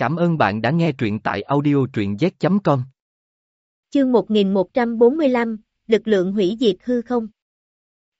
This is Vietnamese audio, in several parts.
Cảm ơn bạn đã nghe truyện tại audio truyện z.com. Chương 1145, lực lượng hủy diệt hư không.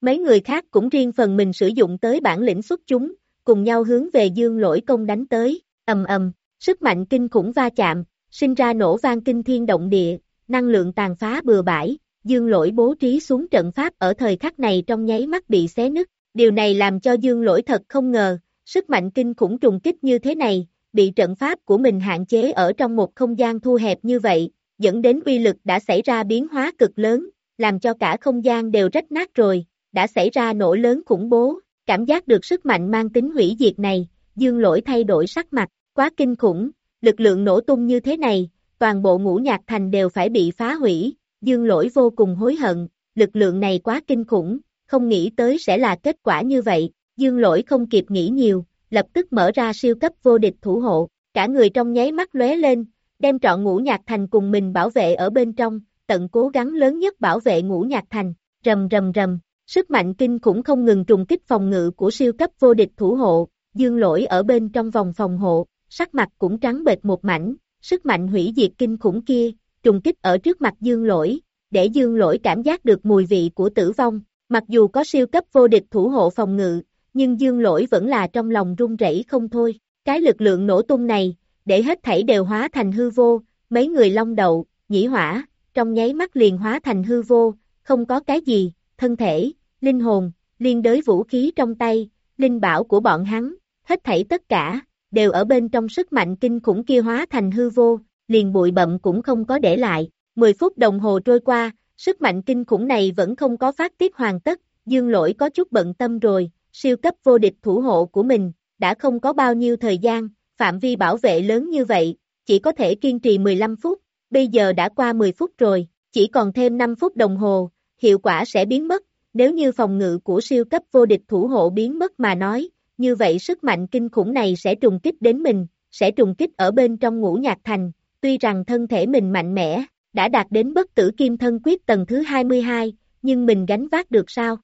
Mấy người khác cũng riêng phần mình sử dụng tới bản lĩnh xuất chúng, cùng nhau hướng về dương lỗi công đánh tới, ầm ầm, sức mạnh kinh khủng va chạm, sinh ra nổ vang kinh thiên động địa, năng lượng tàn phá bừa bãi, dương lỗi bố trí xuống trận pháp ở thời khắc này trong nháy mắt bị xé nứt, điều này làm cho dương lỗi thật không ngờ, sức mạnh kinh khủng trùng kích như thế này, bị trận pháp của mình hạn chế ở trong một không gian thu hẹp như vậy, dẫn đến uy lực đã xảy ra biến hóa cực lớn, làm cho cả không gian đều rách nát rồi, đã xảy ra nổ lớn khủng bố, cảm giác được sức mạnh mang tính hủy diệt này, dương lỗi thay đổi sắc mặt, quá kinh khủng, lực lượng nổ tung như thế này, toàn bộ ngũ nhạc thành đều phải bị phá hủy, dương lỗi vô cùng hối hận, lực lượng này quá kinh khủng, không nghĩ tới sẽ là kết quả như vậy, dương lỗi không kịp nghĩ nhiều, lập tức mở ra siêu cấp vô địch thủ hộ, cả người trong nháy mắt lóe lên, đem trọn ngũ nhạc thành cùng mình bảo vệ ở bên trong, tận cố gắng lớn nhất bảo vệ ngũ nhạc thành, rầm rầm rầm, sức mạnh kinh khủng không ngừng trùng kích phòng ngự của siêu cấp vô địch thủ hộ, dương lỗi ở bên trong vòng phòng hộ, sắc mặt cũng trắng bệt một mảnh, sức mạnh hủy diệt kinh khủng kia, trùng kích ở trước mặt dương lỗi, để dương lỗi cảm giác được mùi vị của tử vong, mặc dù có siêu cấp vô địch thủ hộ phòng ngự, nhưng dương lỗi vẫn là trong lòng run rẩy không thôi. Cái lực lượng nổ tung này, để hết thảy đều hóa thành hư vô, mấy người long đầu, nhĩ hỏa, trong nháy mắt liền hóa thành hư vô, không có cái gì, thân thể, linh hồn, liên đới vũ khí trong tay, linh bảo của bọn hắn, hết thảy tất cả, đều ở bên trong sức mạnh kinh khủng kia hóa thành hư vô, liền bụi bậm cũng không có để lại. 10 phút đồng hồ trôi qua, sức mạnh kinh khủng này vẫn không có phát tiết hoàn tất, dương lỗi có chút bận tâm rồi, siêu cấp vô địch thủ hộ của mình, đã không có bao nhiêu thời gian, phạm vi bảo vệ lớn như vậy, chỉ có thể kiên trì 15 phút, bây giờ đã qua 10 phút rồi, chỉ còn thêm 5 phút đồng hồ, hiệu quả sẽ biến mất, nếu như phòng ngự của siêu cấp vô địch thủ hộ biến mất mà nói, như vậy sức mạnh kinh khủng này sẽ trùng kích đến mình, sẽ trùng kích ở bên trong ngũ nhạc thành, tuy rằng thân thể mình mạnh mẽ, đã đạt đến bất tử kim thân quyết tầng thứ 22, nhưng mình gánh vác được sao?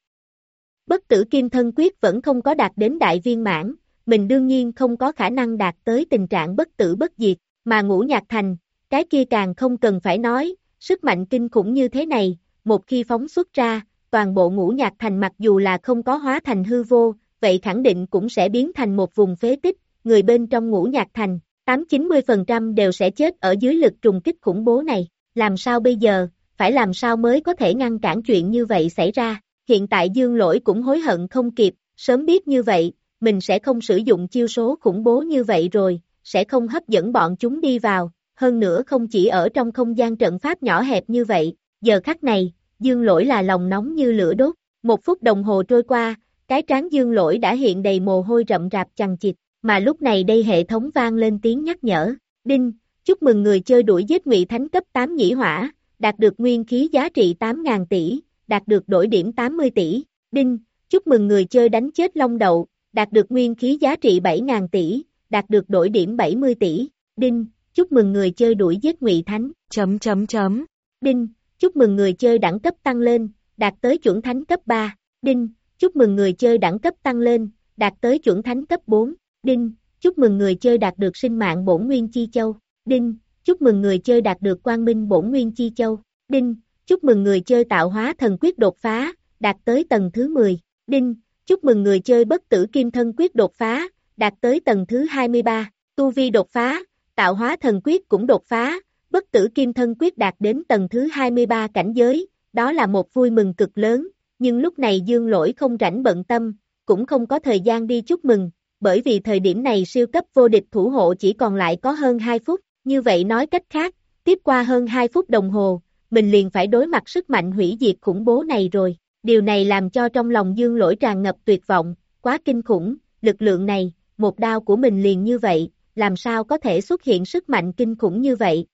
Bất tử kim thân quyết vẫn không có đạt đến đại viên mãn, mình đương nhiên không có khả năng đạt tới tình trạng bất tử bất diệt, mà ngũ nhạc thành, cái kia càng không cần phải nói, sức mạnh kinh khủng như thế này, một khi phóng xuất ra, toàn bộ ngũ nhạc thành mặc dù là không có hóa thành hư vô, vậy khẳng định cũng sẽ biến thành một vùng phế tích, người bên trong ngũ nhạc thành, 8-90% đều sẽ chết ở dưới lực trùng kích khủng bố này, làm sao bây giờ, phải làm sao mới có thể ngăn cản chuyện như vậy xảy ra, hiện tại dương lỗi cũng hối hận không kịp, sớm biết như vậy, mình sẽ không sử dụng chiêu số khủng bố như vậy rồi, sẽ không hấp dẫn bọn chúng đi vào, hơn nữa không chỉ ở trong không gian trận pháp nhỏ hẹp như vậy, giờ khắc này, dương lỗi là lòng nóng như lửa đốt, một phút đồng hồ trôi qua, cái trán dương lỗi đã hiện đầy mồ hôi rậm rạp chằng chịt, mà lúc này đây hệ thống vang lên tiếng nhắc nhở, đinh, chúc mừng người chơi đuổi giết ngụy thánh cấp 8 nhĩ hỏa, đạt được nguyên khí giá trị 8.000 tỷ, đạt được đổi điểm 80 tỷ, đinh, chúc mừng người chơi đánh chết long đậu, đạt được nguyên khí giá trị 7.000 tỷ, đạt được đổi điểm 70 tỷ, đinh, chúc mừng người chơi đuổi giết ngụy thánh, chấm chấm chấm, đinh, chúc mừng người chơi đẳng cấp tăng lên, đạt tới chuẩn thánh cấp 3, đinh, chúc mừng người chơi đẳng cấp tăng lên, đạt tới chuẩn thánh cấp 4, đinh, chúc mừng người chơi đạt được sinh mạng bổn nguyên chi châu, đinh, chúc mừng người chơi đạt được quang minh bổn nguyên chi châu, đinh, chúc mừng người chơi tạo hóa thần quyết đột phá, đạt tới tầng thứ 10, đinh, chúc mừng người chơi bất tử kim thân quyết đột phá, đạt tới tầng thứ 23, tu vi đột phá, tạo hóa thần quyết cũng đột phá, bất tử kim thân quyết đạt đến tầng thứ 23 cảnh giới, đó là một vui mừng cực lớn, nhưng lúc này dương lỗi không rảnh bận tâm, cũng không có thời gian đi chúc mừng, bởi vì thời điểm này siêu cấp vô địch thủ hộ chỉ còn lại có hơn 2 phút, như vậy nói cách khác, tiếp qua hơn 2 phút đồng hồ, mình liền phải đối mặt sức mạnh hủy diệt khủng bố này rồi, điều này làm cho trong lòng dương lỗi tràn ngập tuyệt vọng, quá kinh khủng, lực lượng này, một đao của mình liền như vậy, làm sao có thể xuất hiện sức mạnh kinh khủng như vậy.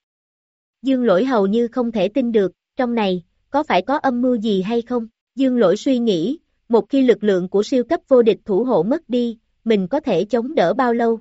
Dương lỗi hầu như không thể tin được, trong này, có phải có âm mưu gì hay không? Dương lỗi suy nghĩ, một khi lực lượng của siêu cấp vô địch thủ hộ mất đi, mình có thể chống đỡ bao lâu?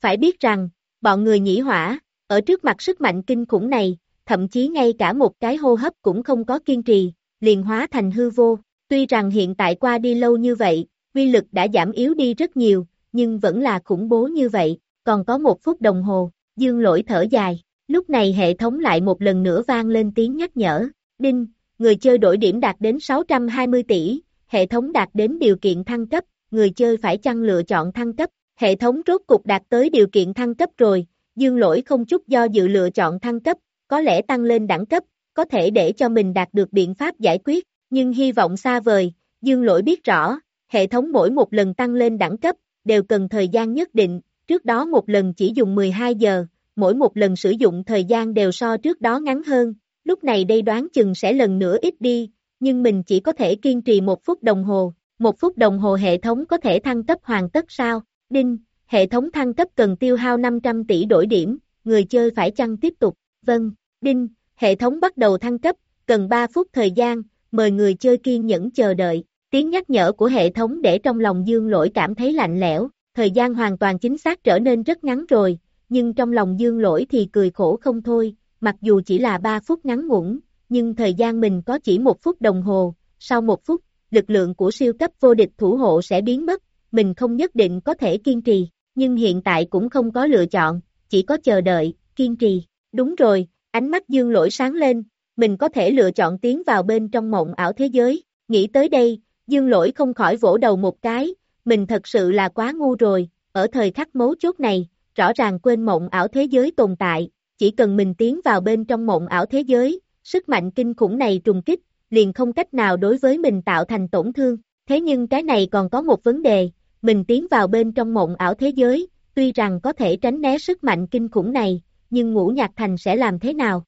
Phải biết rằng, bọn người nhĩ hỏa, ở trước mặt sức mạnh kinh khủng này, thậm chí ngay cả một cái hô hấp cũng không có kiên trì, liền hóa thành hư vô. Tuy rằng hiện tại qua đi lâu như vậy, uy lực đã giảm yếu đi rất nhiều, nhưng vẫn là khủng bố như vậy. còn có một phút đồng hồ, dương lỗi thở dài, lúc này hệ thống lại một lần nữa vang lên tiếng nhắc nhở, đinh, người chơi đổi điểm đạt đến 620 tỷ, hệ thống đạt đến điều kiện thăng cấp, người chơi phải chăng lựa chọn thăng cấp, hệ thống rốt cục đạt tới điều kiện thăng cấp rồi, dương lỗi không chút do dự lựa chọn thăng cấp, có lẽ tăng lên đẳng cấp, có thể để cho mình đạt được biện pháp giải quyết, nhưng hy vọng xa vời, dương lỗi biết rõ, hệ thống mỗi một lần tăng lên đẳng cấp, đều cần thời gian nhất định, trước đó một lần chỉ dùng 12 giờ, mỗi một lần sử dụng thời gian đều so trước đó ngắn hơn, lúc này đây đoán chừng sẽ lần nữa ít đi, nhưng mình chỉ có thể kiên trì một phút đồng hồ, một phút đồng hồ hệ thống có thể thăng cấp hoàn tất sao, đinh, hệ thống thăng cấp cần tiêu hao 500 tỷ đổi điểm, người chơi phải chăng tiếp tục, vâng, đinh, hệ thống bắt đầu thăng cấp, cần 3 phút thời gian, mời người chơi kiên nhẫn chờ đợi, tiếng nhắc nhở của hệ thống để trong lòng dương lỗi cảm thấy lạnh lẽo, thời gian hoàn toàn chính xác trở nên rất ngắn rồi, nhưng trong lòng dương lỗi thì cười khổ không thôi, mặc dù chỉ là 3 phút ngắn ngủn, nhưng thời gian mình có chỉ một phút đồng hồ, sau một phút, lực lượng của siêu cấp vô địch thủ hộ sẽ biến mất, mình không nhất định có thể kiên trì, nhưng hiện tại cũng không có lựa chọn, chỉ có chờ đợi, kiên trì. Đúng rồi, ánh mắt dương lỗi sáng lên, mình có thể lựa chọn tiến vào bên trong mộng ảo thế giới, nghĩ tới đây, dương lỗi không khỏi vỗ đầu một cái, mình thật sự là quá ngu rồi, ở thời khắc mấu chốt này, rõ ràng quên mộng ảo thế giới tồn tại, chỉ cần mình tiến vào bên trong mộng ảo thế giới, sức mạnh kinh khủng này trùng kích, liền không cách nào đối với mình tạo thành tổn thương, thế nhưng cái này còn có một vấn đề, mình tiến vào bên trong mộng ảo thế giới, tuy rằng có thể tránh né sức mạnh kinh khủng này, nhưng ngũ nhạc thành sẽ làm thế nào?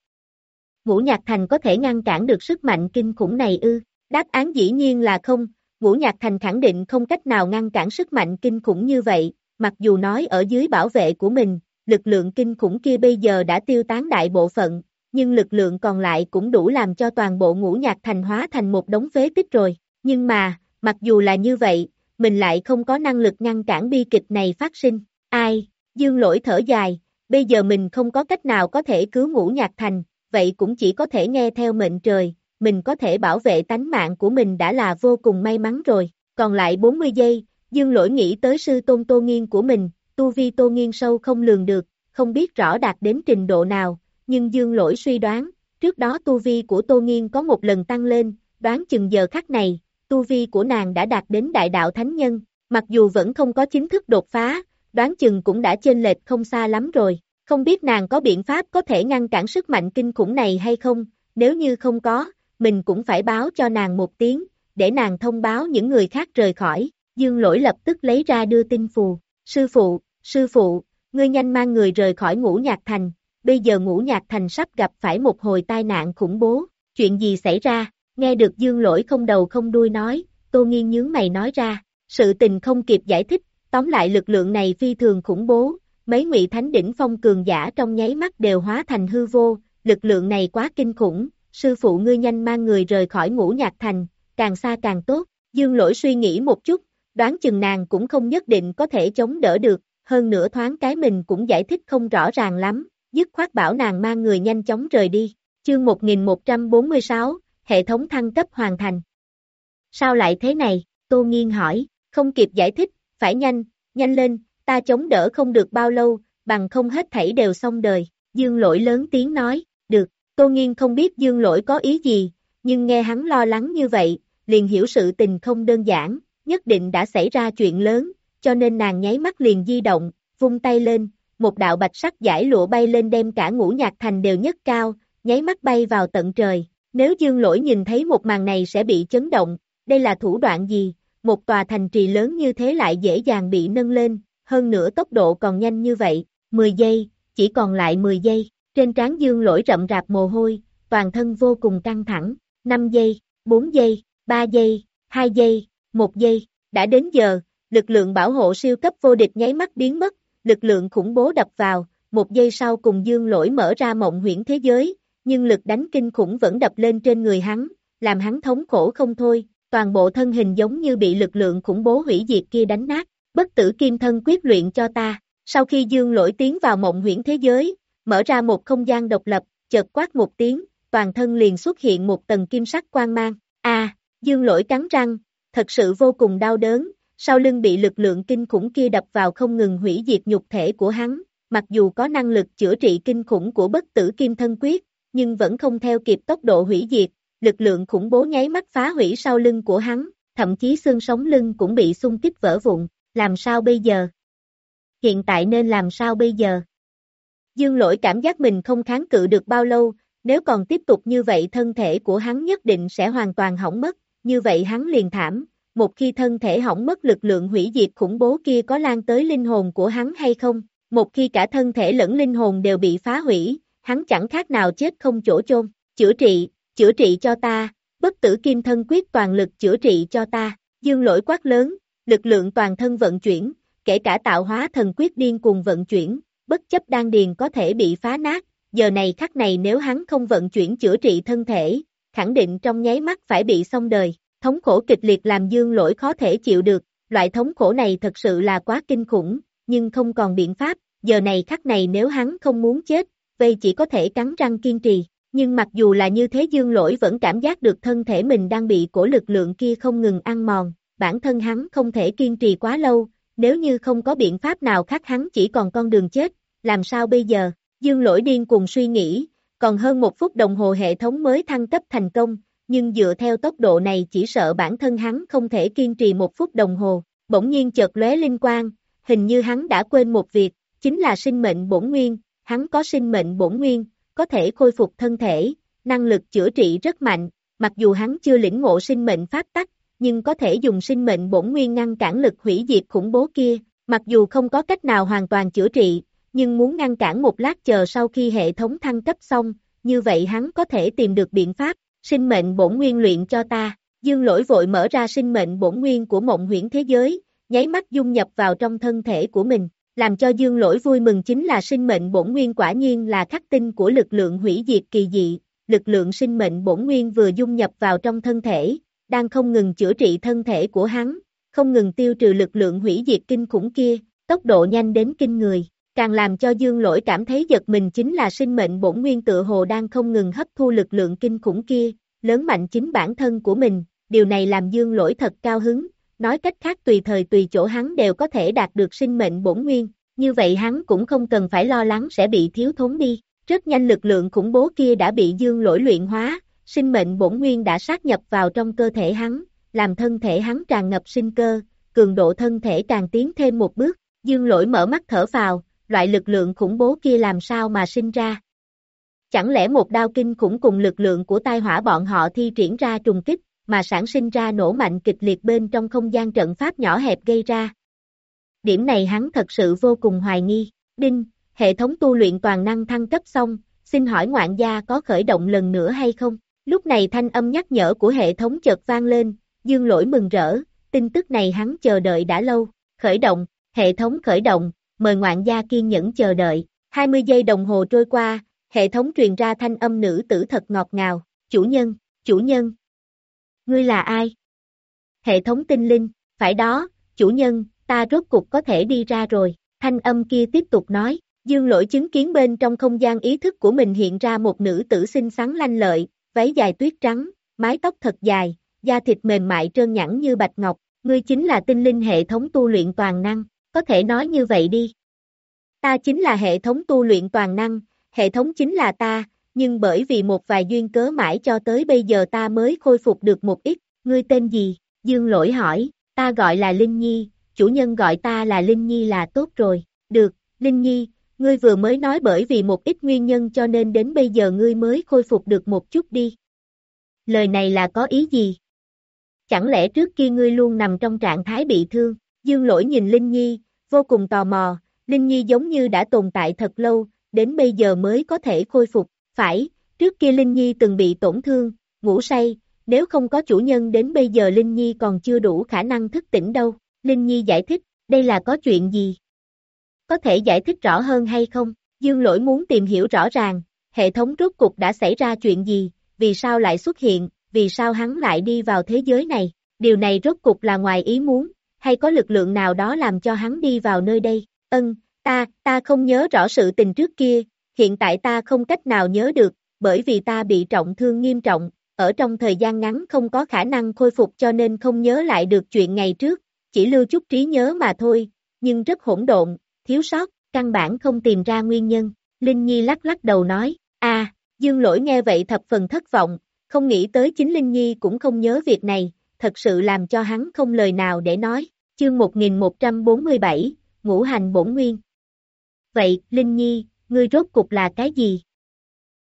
Ngũ nhạc thành có thể ngăn cản được sức mạnh kinh khủng này ư? Đáp án dĩ nhiên là không, ngũ nhạc thành khẳng định không cách nào ngăn cản sức mạnh kinh khủng như vậy, mặc dù nói ở dưới bảo vệ của mình, lực lượng kinh khủng kia bây giờ đã tiêu tán đại bộ phận, nhưng lực lượng còn lại cũng đủ làm cho toàn bộ ngũ nhạc thành hóa thành một đống phế tích rồi. Nhưng mà, mặc dù là như vậy, mình lại không có năng lực ngăn cản bi kịch này phát sinh. Ai? Dương lỗi thở dài, bây giờ mình không có cách nào có thể cứu ngũ nhạc thành, vậy cũng chỉ có thể nghe theo mệnh trời, mình có thể bảo vệ tánh mạng của mình đã là vô cùng may mắn rồi. Còn lại 40 giây, dương lỗi nghĩ tới sư tôn tô nghiên của mình, tu vi tô nghiên sâu không lường được, không biết rõ đạt đến trình độ nào, nhưng dương lỗi suy đoán, trước đó tu vi của tô nghiên có một lần tăng lên, đoán chừng giờ khắc này, tu vi của nàng đã đạt đến đại đạo thánh nhân, mặc dù vẫn không có chính thức đột phá, đoán chừng cũng đã chênh lệch không xa lắm rồi, không biết nàng có biện pháp có thể ngăn cản sức mạnh kinh khủng này hay không, nếu như không có, mình cũng phải báo cho nàng một tiếng, để nàng thông báo những người khác rời khỏi, dương lỗi lập tức lấy ra đưa tin phù, sư phụ, sư phụ, ngươi nhanh mang người rời khỏi ngũ nhạc thành, bây giờ ngũ nhạc thành sắp gặp phải một hồi tai nạn khủng bố, chuyện gì xảy ra, nghe được dương lỗi không đầu không đuôi nói, tô nghiên nhướng mày nói ra, sự tình không kịp giải thích, tóm lại lực lượng này phi thường khủng bố, mấy ngụy thánh đỉnh phong cường giả trong nháy mắt đều hóa thành hư vô, lực lượng này quá kinh khủng, sư phụ ngươi nhanh mang người rời khỏi ngũ nhạc thành, càng xa càng tốt, dương lỗi suy nghĩ một chút, đoán chừng nàng cũng không nhất định có thể chống đỡ được, hơn nữa thoáng cái mình cũng giải thích không rõ ràng lắm, dứt khoát bảo nàng mang người nhanh chóng rời đi. Chương 1146, hệ thống thăng cấp hoàn thành. Sao lại thế này? Tô Nghiên hỏi, không kịp giải thích, phải nhanh, nhanh lên, ta chống đỡ không được bao lâu, bằng không hết thảy đều xong đời. Dương lỗi lớn tiếng nói, được, Tô Nghiên không biết dương lỗi có ý gì, nhưng nghe hắn lo lắng như vậy, liền hiểu sự tình không đơn giản, nhất định đã xảy ra chuyện lớn, cho nên nàng nháy mắt liền di động, vung tay lên, một đạo bạch sắc giải lụa bay lên đem cả ngũ nhạc thành đều nhất cao, nháy mắt bay vào tận trời. Nếu dương lỗi nhìn thấy một màn này sẽ bị chấn động, đây là thủ đoạn gì, một tòa thành trì lớn như thế lại dễ dàng bị nâng lên, hơn nữa tốc độ còn nhanh như vậy, 10 giây, chỉ còn lại 10 giây, trên trán dương lỗi rậm rạp mồ hôi, toàn thân vô cùng căng thẳng, 5 giây, 4 giây, 3 giây, 2 giây, 1 giây, đã đến giờ, lực lượng bảo hộ siêu cấp vô địch nháy mắt biến mất, lực lượng khủng bố đập vào, một giây sau cùng dương lỗi mở ra mộng huyễn thế giới, nhưng lực đánh kinh khủng vẫn đập lên trên người hắn, làm hắn thống khổ không thôi, toàn bộ thân hình giống như bị lực lượng khủng bố hủy diệt kia đánh nát, bất tử kim thân quyết luyện cho ta, sau khi dương lỗi tiến vào mộng huyễn thế giới, mở ra một không gian độc lập, chợt quát một tiếng, toàn thân liền xuất hiện một tầng kim sắc quang mang, a dương lỗi cắn răng, thật sự vô cùng đau đớn, sau lưng bị lực lượng kinh khủng kia đập vào không ngừng hủy diệt nhục thể của hắn, mặc dù có năng lực chữa trị kinh khủng của bất tử kim thân quyết, nhưng vẫn không theo kịp tốc độ hủy diệt, lực lượng khủng bố nháy mắt phá hủy sau lưng của hắn, thậm chí xương sống lưng cũng bị xung kích vỡ vụn, làm sao bây giờ? Hiện tại nên làm sao bây giờ? Dương lỗi cảm giác mình không kháng cự được bao lâu, nếu còn tiếp tục như vậy thân thể của hắn nhất định sẽ hoàn toàn hỏng mất, như vậy hắn liền thảm, một khi thân thể hỏng mất lực lượng hủy diệt khủng bố kia có lan tới linh hồn của hắn hay không, một khi cả thân thể lẫn linh hồn đều bị phá hủy, hắn chẳng khác nào chết không chỗ chôn, chữa trị, chữa trị cho ta, bất tử kim thân quyết toàn lực chữa trị cho ta, dương lỗi quát lớn, lực lượng toàn thân vận chuyển, kể cả tạo hóa thần quyết điên cùng vận chuyển, bất chấp đan điền có thể bị phá nát, giờ này khắc này nếu hắn không vận chuyển chữa trị thân thể, khẳng định trong nháy mắt phải bị xong đời, thống khổ kịch liệt làm dương lỗi khó thể chịu được, loại thống khổ này thật sự là quá kinh khủng, nhưng không còn biện pháp, giờ này khắc này nếu hắn không muốn chết, vây chỉ có thể cắn răng kiên trì, nhưng mặc dù là như thế dương lỗi vẫn cảm giác được thân thể mình đang bị cổ lực lượng kia không ngừng ăn mòn, bản thân hắn không thể kiên trì quá lâu, nếu như không có biện pháp nào khác hắn chỉ còn con đường chết, làm sao bây giờ, dương lỗi điên cùng suy nghĩ, còn hơn một phút đồng hồ hệ thống mới thăng cấp thành công, nhưng dựa theo tốc độ này chỉ sợ bản thân hắn không thể kiên trì một phút đồng hồ, bỗng nhiên chợt lóe linh quang, hình như hắn đã quên một việc, chính là sinh mệnh bổn nguyên, hắn có sinh mệnh bổn nguyên, có thể khôi phục thân thể, năng lực chữa trị rất mạnh, mặc dù hắn chưa lĩnh ngộ sinh mệnh pháp tắc, nhưng có thể dùng sinh mệnh bổn nguyên ngăn cản lực hủy diệt khủng bố kia, mặc dù không có cách nào hoàn toàn chữa trị, nhưng muốn ngăn cản một lát chờ sau khi hệ thống thăng cấp xong, như vậy hắn có thể tìm được biện pháp, sinh mệnh bổn nguyên luyện cho ta, dương lỗi vội mở ra sinh mệnh bổn nguyên của mộng huyễn thế giới, nháy mắt dung nhập vào trong thân thể của mình, làm cho dương lỗi vui mừng chính là sinh mệnh bổn nguyên quả nhiên là khắc tinh của lực lượng hủy diệt kỳ dị, lực lượng sinh mệnh bổn nguyên vừa dung nhập vào trong thân thể, đang không ngừng chữa trị thân thể của hắn, không ngừng tiêu trừ lực lượng hủy diệt kinh khủng kia, tốc độ nhanh đến kinh người. Càng làm cho dương lỗi cảm thấy giật mình chính là sinh mệnh bổn nguyên tự hồ đang không ngừng hấp thu lực lượng kinh khủng kia, lớn mạnh chính bản thân của mình, điều này làm dương lỗi thật cao hứng, nói cách khác tùy thời tùy chỗ hắn đều có thể đạt được sinh mệnh bổn nguyên, như vậy hắn cũng không cần phải lo lắng sẽ bị thiếu thốn đi, rất nhanh lực lượng khủng bố kia đã bị dương lỗi luyện hóa, sinh mệnh bổn nguyên đã sát nhập vào trong cơ thể hắn, làm thân thể hắn tràn ngập sinh cơ, cường độ thân thể càng tiến thêm một bước, dương lỗi mở mắt thở vào, loại lực lượng khủng bố kia làm sao mà sinh ra. Chẳng lẽ một đao kinh khủng cùng lực lượng của tai hỏa bọn họ thi triển ra trùng kích, mà sản sinh ra nổ mạnh kịch liệt bên trong không gian trận pháp nhỏ hẹp gây ra. Điểm này hắn thật sự vô cùng hoài nghi. Đinh, hệ thống tu luyện toàn năng thăng cấp xong, xin hỏi ngoạn gia có khởi động lần nữa hay không? Lúc này thanh âm nhắc nhở của hệ thống chợt vang lên, dương lỗi mừng rỡ, tin tức này hắn chờ đợi đã lâu, khởi động, hệ thống khởi động, mời ngoạn gia kiên nhẫn chờ đợi, 20 giây đồng hồ trôi qua, hệ thống truyền ra thanh âm nữ tử thật ngọt ngào, chủ nhân, chủ nhân, ngươi là ai? Hệ thống tinh linh, phải đó, chủ nhân, ta rốt cục có thể đi ra rồi, thanh âm kia tiếp tục nói, dương lỗi chứng kiến bên trong không gian ý thức của mình hiện ra một nữ tử xinh xắn lanh lợi, váy dài tuyết trắng, mái tóc thật dài, da thịt mềm mại trơn nhẵn như bạch ngọc, ngươi chính là tinh linh hệ thống tu luyện toàn năng, có thể nói như vậy đi. Ta chính là hệ thống tu luyện toàn năng, hệ thống chính là ta, nhưng bởi vì một vài duyên cớ mãi cho tới bây giờ ta mới khôi phục được một ít, ngươi tên gì? Dương lỗi hỏi, ta gọi là Linh Nhi, chủ nhân gọi ta là Linh Nhi là tốt rồi, được, Linh Nhi, ngươi vừa mới nói bởi vì một ít nguyên nhân cho nên đến bây giờ ngươi mới khôi phục được một chút đi. Lời này là có ý gì? Chẳng lẽ trước kia ngươi luôn nằm trong trạng thái bị thương? Dương lỗi nhìn Linh Nhi, vô cùng tò mò, Linh Nhi giống như đã tồn tại thật lâu, đến bây giờ mới có thể khôi phục, phải, trước kia Linh Nhi từng bị tổn thương, ngủ say, nếu không có chủ nhân đến bây giờ Linh Nhi còn chưa đủ khả năng thức tỉnh đâu. Linh Nhi giải thích, đây là có chuyện gì? Có thể giải thích rõ hơn hay không? Dương lỗi muốn tìm hiểu rõ ràng, hệ thống rốt cục đã xảy ra chuyện gì, vì sao lại xuất hiện, vì sao hắn lại đi vào thế giới này, điều này rốt cục là ngoài ý muốn, hay có lực lượng nào đó làm cho hắn đi vào nơi đây, ân, ta, ta không nhớ rõ sự tình trước kia, hiện tại ta không cách nào nhớ được, bởi vì ta bị trọng thương nghiêm trọng, ở trong thời gian ngắn không có khả năng khôi phục cho nên không nhớ lại được chuyện ngày trước, chỉ lưu chút trí nhớ mà thôi, nhưng rất hỗn độn, thiếu sót, căn bản không tìm ra nguyên nhân. Linh Nhi lắc lắc đầu nói, a Dương lỗi nghe vậy thập phần thất vọng, không nghĩ tới chính Linh Nhi cũng không nhớ việc này, thật sự làm cho hắn không lời nào để nói. Chương 1147, Ngũ Hành Bổn Nguyên Vậy, Linh Nhi, ngươi rốt cục là cái gì?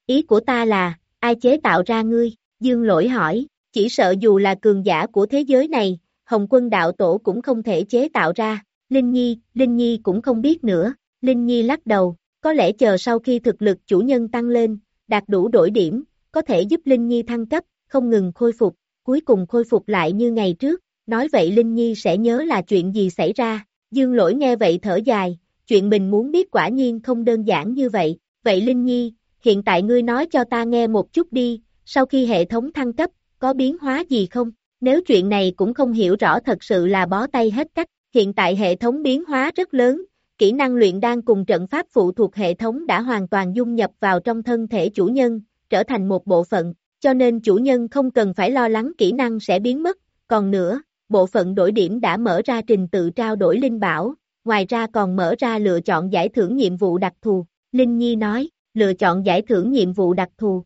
Ý của ta là, ai chế tạo ra ngươi? Dương lỗi hỏi, chỉ sợ dù là cường giả của thế giới này, Hồng quân đạo tổ cũng không thể chế tạo ra. Linh Nhi, Linh Nhi cũng không biết nữa. Linh Nhi lắc đầu, có lẽ chờ sau khi thực lực chủ nhân tăng lên, đạt đủ đổi điểm, có thể giúp Linh Nhi thăng cấp, không ngừng khôi phục, cuối cùng khôi phục lại như ngày trước. Nói vậy Linh Nhi sẽ nhớ là chuyện gì xảy ra. Dương lỗi nghe vậy thở dài, chuyện mình muốn biết quả nhiên không đơn giản như vậy. Vậy Linh Nhi, hiện tại ngươi nói cho ta nghe một chút đi, sau khi hệ thống thăng cấp, có biến hóa gì không? Nếu chuyện này cũng không hiểu rõ thật sự là bó tay hết cách, hiện tại hệ thống biến hóa rất lớn, kỹ năng luyện đan cùng trận pháp phụ thuộc hệ thống đã hoàn toàn dung nhập vào trong thân thể chủ nhân, trở thành một bộ phận, cho nên chủ nhân không cần phải lo lắng kỹ năng sẽ biến mất, còn nữa, bộ phận đổi điểm đã mở ra trình tự trao đổi linh bảo, ngoài ra còn mở ra lựa chọn giải thưởng nhiệm vụ đặc thù, Linh Nhi nói, lựa chọn giải thưởng nhiệm vụ đặc thù.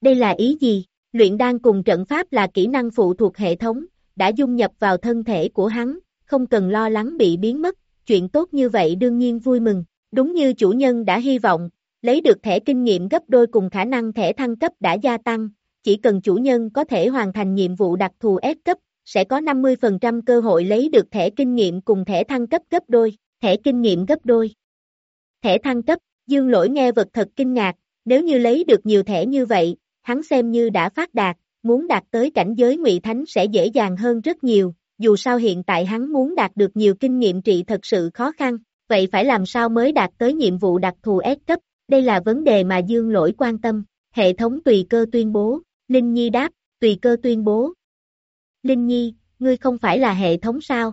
Đây là ý gì? Luyện đan cùng trận pháp là kỹ năng phụ thuộc hệ thống, đã dung nhập vào thân thể của hắn, không cần lo lắng bị biến mất, chuyện tốt như vậy đương nhiên vui mừng, đúng như chủ nhân đã hy vọng, lấy được thẻ kinh nghiệm gấp đôi cùng khả năng thẻ thăng cấp đã gia tăng, chỉ cần chủ nhân có thể hoàn thành nhiệm vụ đặc thù S cấp, sẽ có 50% cơ hội lấy được thẻ kinh nghiệm cùng thẻ thăng cấp gấp đôi, thẻ kinh nghiệm gấp đôi. Thẻ thăng cấp, dương lỗi nghe vật thật kinh ngạc, nếu như lấy được nhiều thẻ như vậy, hắn xem như đã phát đạt, muốn đạt tới cảnh giới ngụy thánh sẽ dễ dàng hơn rất nhiều, dù sao hiện tại hắn muốn đạt được nhiều kinh nghiệm trị thật sự khó khăn, vậy phải làm sao mới đạt tới nhiệm vụ đặc thù S cấp, đây là vấn đề mà Dương Lỗi quan tâm, hệ thống tùy cơ tuyên bố, Linh Nhi đáp, tùy cơ tuyên bố. Linh Nhi, ngươi không phải là hệ thống sao?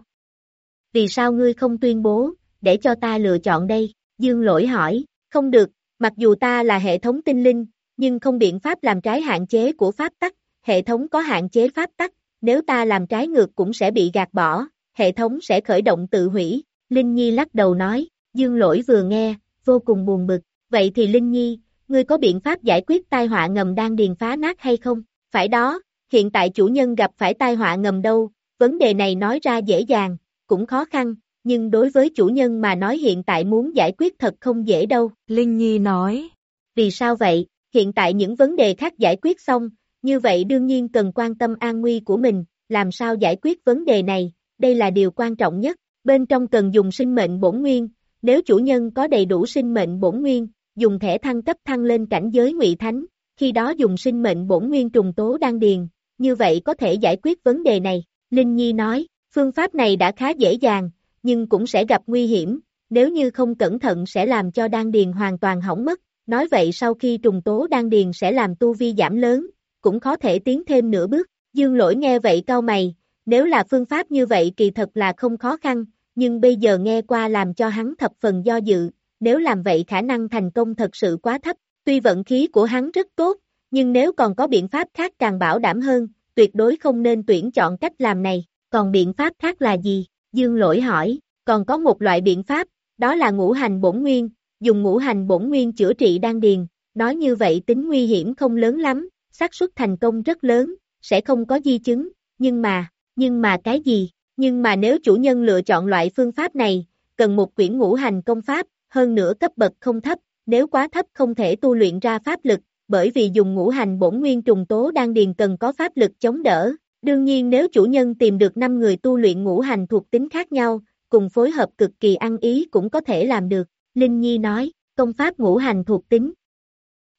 Vì sao ngươi không tuyên bố, để cho ta lựa chọn đây? Dương Lỗi hỏi, không được, mặc dù ta là hệ thống tinh linh, nhưng không biện pháp làm trái hạn chế của pháp tắc, hệ thống có hạn chế pháp tắc, nếu ta làm trái ngược cũng sẽ bị gạt bỏ, hệ thống sẽ khởi động tự hủy, Linh Nhi lắc đầu nói, Dương Lỗi vừa nghe, vô cùng buồn bực, vậy thì Linh Nhi, ngươi có biện pháp giải quyết tai họa ngầm đang điền phá nát hay không? Phải đó, hiện tại chủ nhân gặp phải tai họa ngầm đâu, vấn đề này nói ra dễ dàng, cũng khó khăn, nhưng đối với chủ nhân mà nói hiện tại muốn giải quyết thật không dễ đâu. Linh Nhi nói, vì sao vậy? hiện tại những vấn đề khác giải quyết xong, như vậy đương nhiên cần quan tâm an nguy của mình, làm sao giải quyết vấn đề này, đây là điều quan trọng nhất, bên trong cần dùng sinh mệnh bổn nguyên, nếu chủ nhân có đầy đủ sinh mệnh bổn nguyên, dùng thẻ thăng cấp thăng lên cảnh giới ngụy thánh, khi đó dùng sinh mệnh bổn nguyên trùng tố đan điền, như vậy có thể giải quyết vấn đề này, Linh Nhi nói, phương pháp này đã khá dễ dàng, nhưng cũng sẽ gặp nguy hiểm, nếu như không cẩn thận sẽ làm cho đan điền hoàn toàn hỏng mất, nói vậy sau khi trùng tố đan điền sẽ làm tu vi giảm lớn, cũng khó thể tiến thêm nửa bước. Dương lỗi nghe vậy cao mày, nếu là phương pháp như vậy kỳ thật là không khó khăn, nhưng bây giờ nghe qua làm cho hắn thập phần do dự, nếu làm vậy khả năng thành công thật sự quá thấp, tuy vận khí của hắn rất tốt, nhưng nếu còn có biện pháp khác càng bảo đảm hơn, tuyệt đối không nên tuyển chọn cách làm này, còn biện pháp khác là gì? Dương lỗi hỏi, còn có một loại biện pháp, đó là ngũ hành bổn nguyên, dùng ngũ hành bổn nguyên chữa trị đan điền, nói như vậy tính nguy hiểm không lớn lắm, xác suất thành công rất lớn, sẽ không có di chứng, nhưng mà, nhưng mà cái gì, nhưng mà nếu chủ nhân lựa chọn loại phương pháp này, cần một quyển ngũ hành công pháp, hơn nữa cấp bậc không thấp, nếu quá thấp không thể tu luyện ra pháp lực, bởi vì dùng ngũ hành bổn nguyên trùng tố đan điền cần có pháp lực chống đỡ. Đương nhiên nếu chủ nhân tìm được 5 người tu luyện ngũ hành thuộc tính khác nhau, cùng phối hợp cực kỳ ăn ý cũng có thể làm được. Linh Nhi nói, công pháp ngũ hành thuộc tính.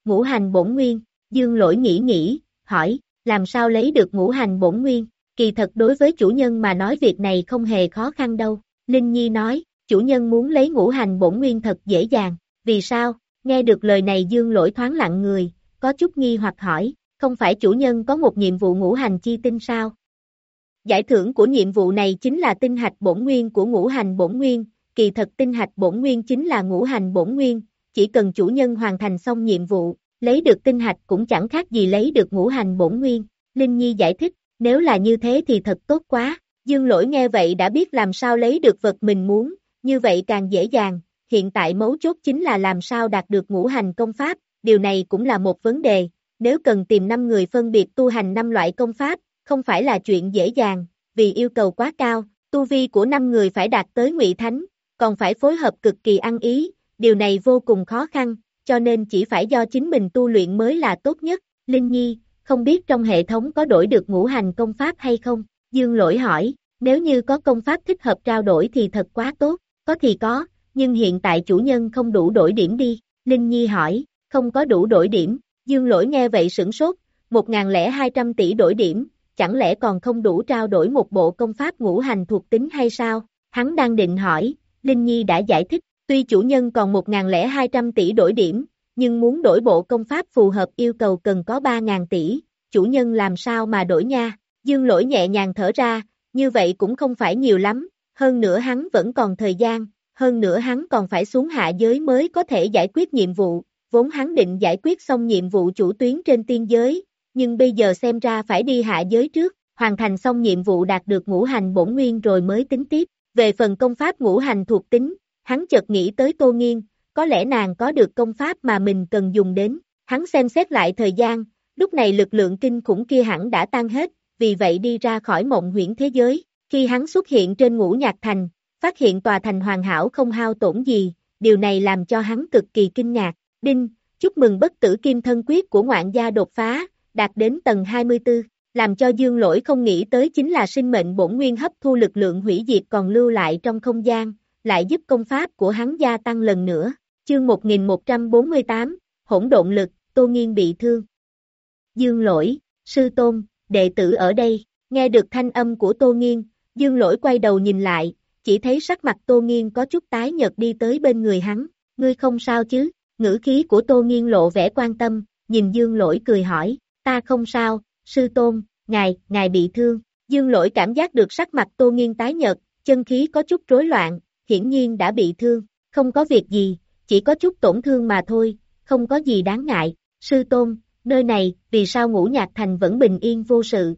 Ngũ hành bổn nguyên, dương lỗi nghĩ nghĩ, hỏi, làm sao lấy được ngũ hành bổn nguyên, kỳ thật đối với chủ nhân mà nói việc này không hề khó khăn đâu. Linh Nhi nói, chủ nhân muốn lấy ngũ hành bổn nguyên thật dễ dàng, vì sao? Nghe được lời này dương lỗi thoáng lặng người, có chút nghi hoặc hỏi, không phải chủ nhân có một nhiệm vụ ngũ hành chi tinh sao? Giải thưởng của nhiệm vụ này chính là tinh hạch bổn nguyên của ngũ hành bổn nguyên, kỳ thật tinh hạch bổn nguyên chính là ngũ hành bổn nguyên, chỉ cần chủ nhân hoàn thành xong nhiệm vụ, lấy được tinh hạch cũng chẳng khác gì lấy được ngũ hành bổn nguyên. Linh Nhi giải thích, nếu là như thế thì thật tốt quá, Dương lỗi nghe vậy đã biết làm sao lấy được vật mình muốn, như vậy càng dễ dàng, hiện tại mấu chốt chính là làm sao đạt được ngũ hành công pháp, điều này cũng là một vấn đề, nếu cần tìm 5 người phân biệt tu hành 5 loại công pháp, không phải là chuyện dễ dàng, vì yêu cầu quá cao, tu vi của 5 người phải đạt tới ngụy thánh, còn phải phối hợp cực kỳ ăn ý, điều này vô cùng khó khăn, cho nên chỉ phải do chính mình tu luyện mới là tốt nhất. Linh Nhi, không biết trong hệ thống có đổi được ngũ hành công pháp hay không? Dương lỗi hỏi, nếu như có công pháp thích hợp trao đổi thì thật quá tốt, có thì có, nhưng hiện tại chủ nhân không đủ đổi điểm đi. Linh Nhi hỏi, không có đủ đổi điểm, Dương lỗi nghe vậy sửng sốt, 1.200 tỷ đổi điểm, chẳng lẽ còn không đủ trao đổi một bộ công pháp ngũ hành thuộc tính hay sao? Hắn đang định hỏi, Linh Nhi đã giải thích, tuy chủ nhân còn 1.200 tỷ đổi điểm, nhưng muốn đổi bộ công pháp phù hợp yêu cầu cần có 3.000 tỷ, chủ nhân làm sao mà đổi nha? Dương lỗi nhẹ nhàng thở ra, như vậy cũng không phải nhiều lắm, hơn nữa hắn vẫn còn thời gian, hơn nữa hắn còn phải xuống hạ giới mới có thể giải quyết nhiệm vụ, vốn hắn định giải quyết xong nhiệm vụ chủ tuyến trên tiên giới, nhưng bây giờ xem ra phải đi hạ giới trước, hoàn thành xong nhiệm vụ đạt được ngũ hành bổn nguyên rồi mới tính tiếp. Về phần công pháp ngũ hành thuộc tính, hắn chợt nghĩ tới Tô Nghiên, có lẽ nàng có được công pháp mà mình cần dùng đến. Hắn xem xét lại thời gian, lúc này lực lượng kinh khủng kia hẳn đã tan hết, vì vậy đi ra khỏi mộng huyễn thế giới. Khi hắn xuất hiện trên ngũ nhạc thành, phát hiện tòa thành hoàn hảo không hao tổn gì, điều này làm cho hắn cực kỳ kinh ngạc. Đinh, chúc mừng bất tử kim thân quyết của ngoạn gia đột phá, đạt đến tầng 24, làm cho dương lỗi không nghĩ tới chính là sinh mệnh bổn nguyên hấp thu lực lượng hủy diệt còn lưu lại trong không gian, lại giúp công pháp của hắn gia tăng lần nữa. Chương 1148, hỗn độn lực, Tô Nghiên bị thương. Dương lỗi, sư tôn, đệ tử ở đây, nghe được thanh âm của Tô Nghiên, Dương lỗi quay đầu nhìn lại, chỉ thấy sắc mặt Tô Nghiên có chút tái nhợt đi tới bên người hắn, ngươi không sao chứ, ngữ khí của Tô Nghiên lộ vẻ quan tâm, nhìn Dương lỗi cười hỏi, ta không sao, sư tôn, ngài, ngài bị thương, Dương lỗi cảm giác được sắc mặt Tô Nghiên tái nhợt, chân khí có chút rối loạn, hiển nhiên đã bị thương, không có việc gì, chỉ có chút tổn thương mà thôi, không có gì đáng ngại, sư tôn, nơi này, vì sao ngũ nhạc thành vẫn bình yên vô sự?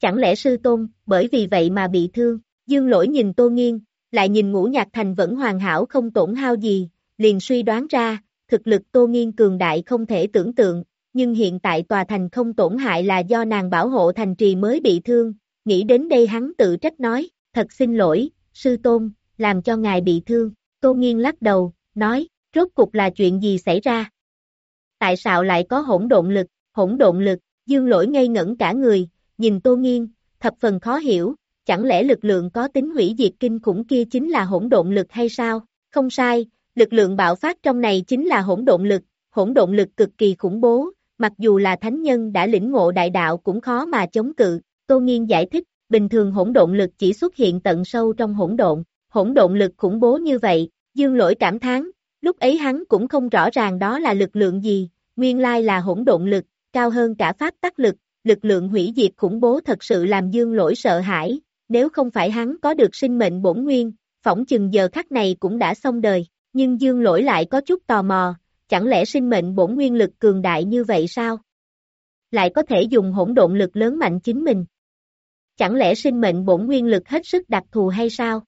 Chẳng lẽ sư tôn, bởi vì vậy mà bị thương, dương lỗi nhìn tô nghiên, lại nhìn ngũ nhạc thành vẫn hoàn hảo không tổn hao gì, liền suy đoán ra, thực lực tô nghiên cường đại không thể tưởng tượng, nhưng hiện tại tòa thành không tổn hại là do nàng bảo hộ thành trì mới bị thương, nghĩ đến đây hắn tự trách nói, thật xin lỗi, sư tôn, làm cho ngài bị thương, tô nghiên lắc đầu, nói, rốt cục là chuyện gì xảy ra? Tại sao lại có hỗn độn lực, hỗn độn lực, dương lỗi ngây ngẩn cả người, nhìn tô nghiên, thập phần khó hiểu, chẳng lẽ lực lượng có tính hủy diệt kinh khủng kia chính là hỗn độn lực hay sao? Không sai, lực lượng bạo phát trong này chính là hỗn độn lực, hỗn độn lực cực kỳ khủng bố, mặc dù là thánh nhân đã lĩnh ngộ đại đạo cũng khó mà chống cự. Tô Nghiên giải thích, bình thường hỗn độn lực chỉ xuất hiện tận sâu trong hỗn độn, hỗn độn lực khủng bố như vậy, Dương Lỗi cảm thán, lúc ấy hắn cũng không rõ ràng đó là lực lượng gì, nguyên lai là hỗn độn lực, cao hơn cả pháp tắc lực, lực lượng hủy diệt khủng bố thật sự làm Dương Lỗi sợ hãi, nếu không phải hắn có được sinh mệnh bổn nguyên, phỏng chừng giờ khắc này cũng đã xong đời, nhưng Dương Lỗi lại có chút tò mò, chẳng lẽ sinh mệnh bổn nguyên lực cường đại như vậy sao? Lại có thể dùng hỗn độn lực lớn mạnh chính mình. Chẳng lẽ sinh mệnh bổn nguyên lực hết sức đặc thù hay sao?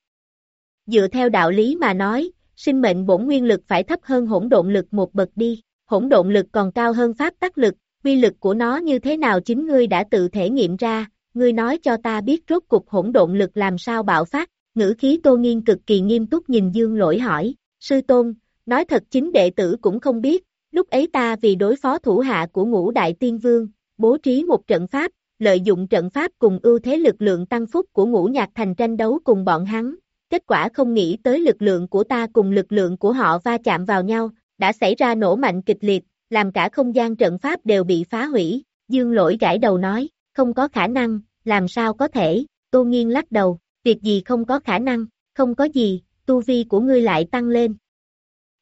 Dựa theo đạo lý mà nói, sinh mệnh bổn nguyên lực phải thấp hơn hỗn độn lực một bậc đi, hỗn độn lực còn cao hơn pháp tắc lực, quy lực của nó như thế nào chính ngươi đã tự thể nghiệm ra, ngươi nói cho ta biết rốt cục hỗn độn lực làm sao bạo phát, ngữ khí tô nghiên cực kỳ nghiêm túc nhìn dương lỗi hỏi, sư tôn, nói thật chính đệ tử cũng không biết, lúc ấy ta vì đối phó thủ hạ của ngũ đại tiên vương, bố trí một trận pháp, lợi dụng trận pháp cùng ưu thế lực lượng tăng phúc của ngũ nhạc thành tranh đấu cùng bọn hắn, kết quả không nghĩ tới lực lượng của ta cùng lực lượng của họ va chạm vào nhau, đã xảy ra nổ mạnh kịch liệt, làm cả không gian trận pháp đều bị phá hủy, dương lỗi gãi đầu nói, không có khả năng, làm sao có thể, tô nghiên lắc đầu, việc gì không có khả năng, không có gì, tu vi của ngươi lại tăng lên.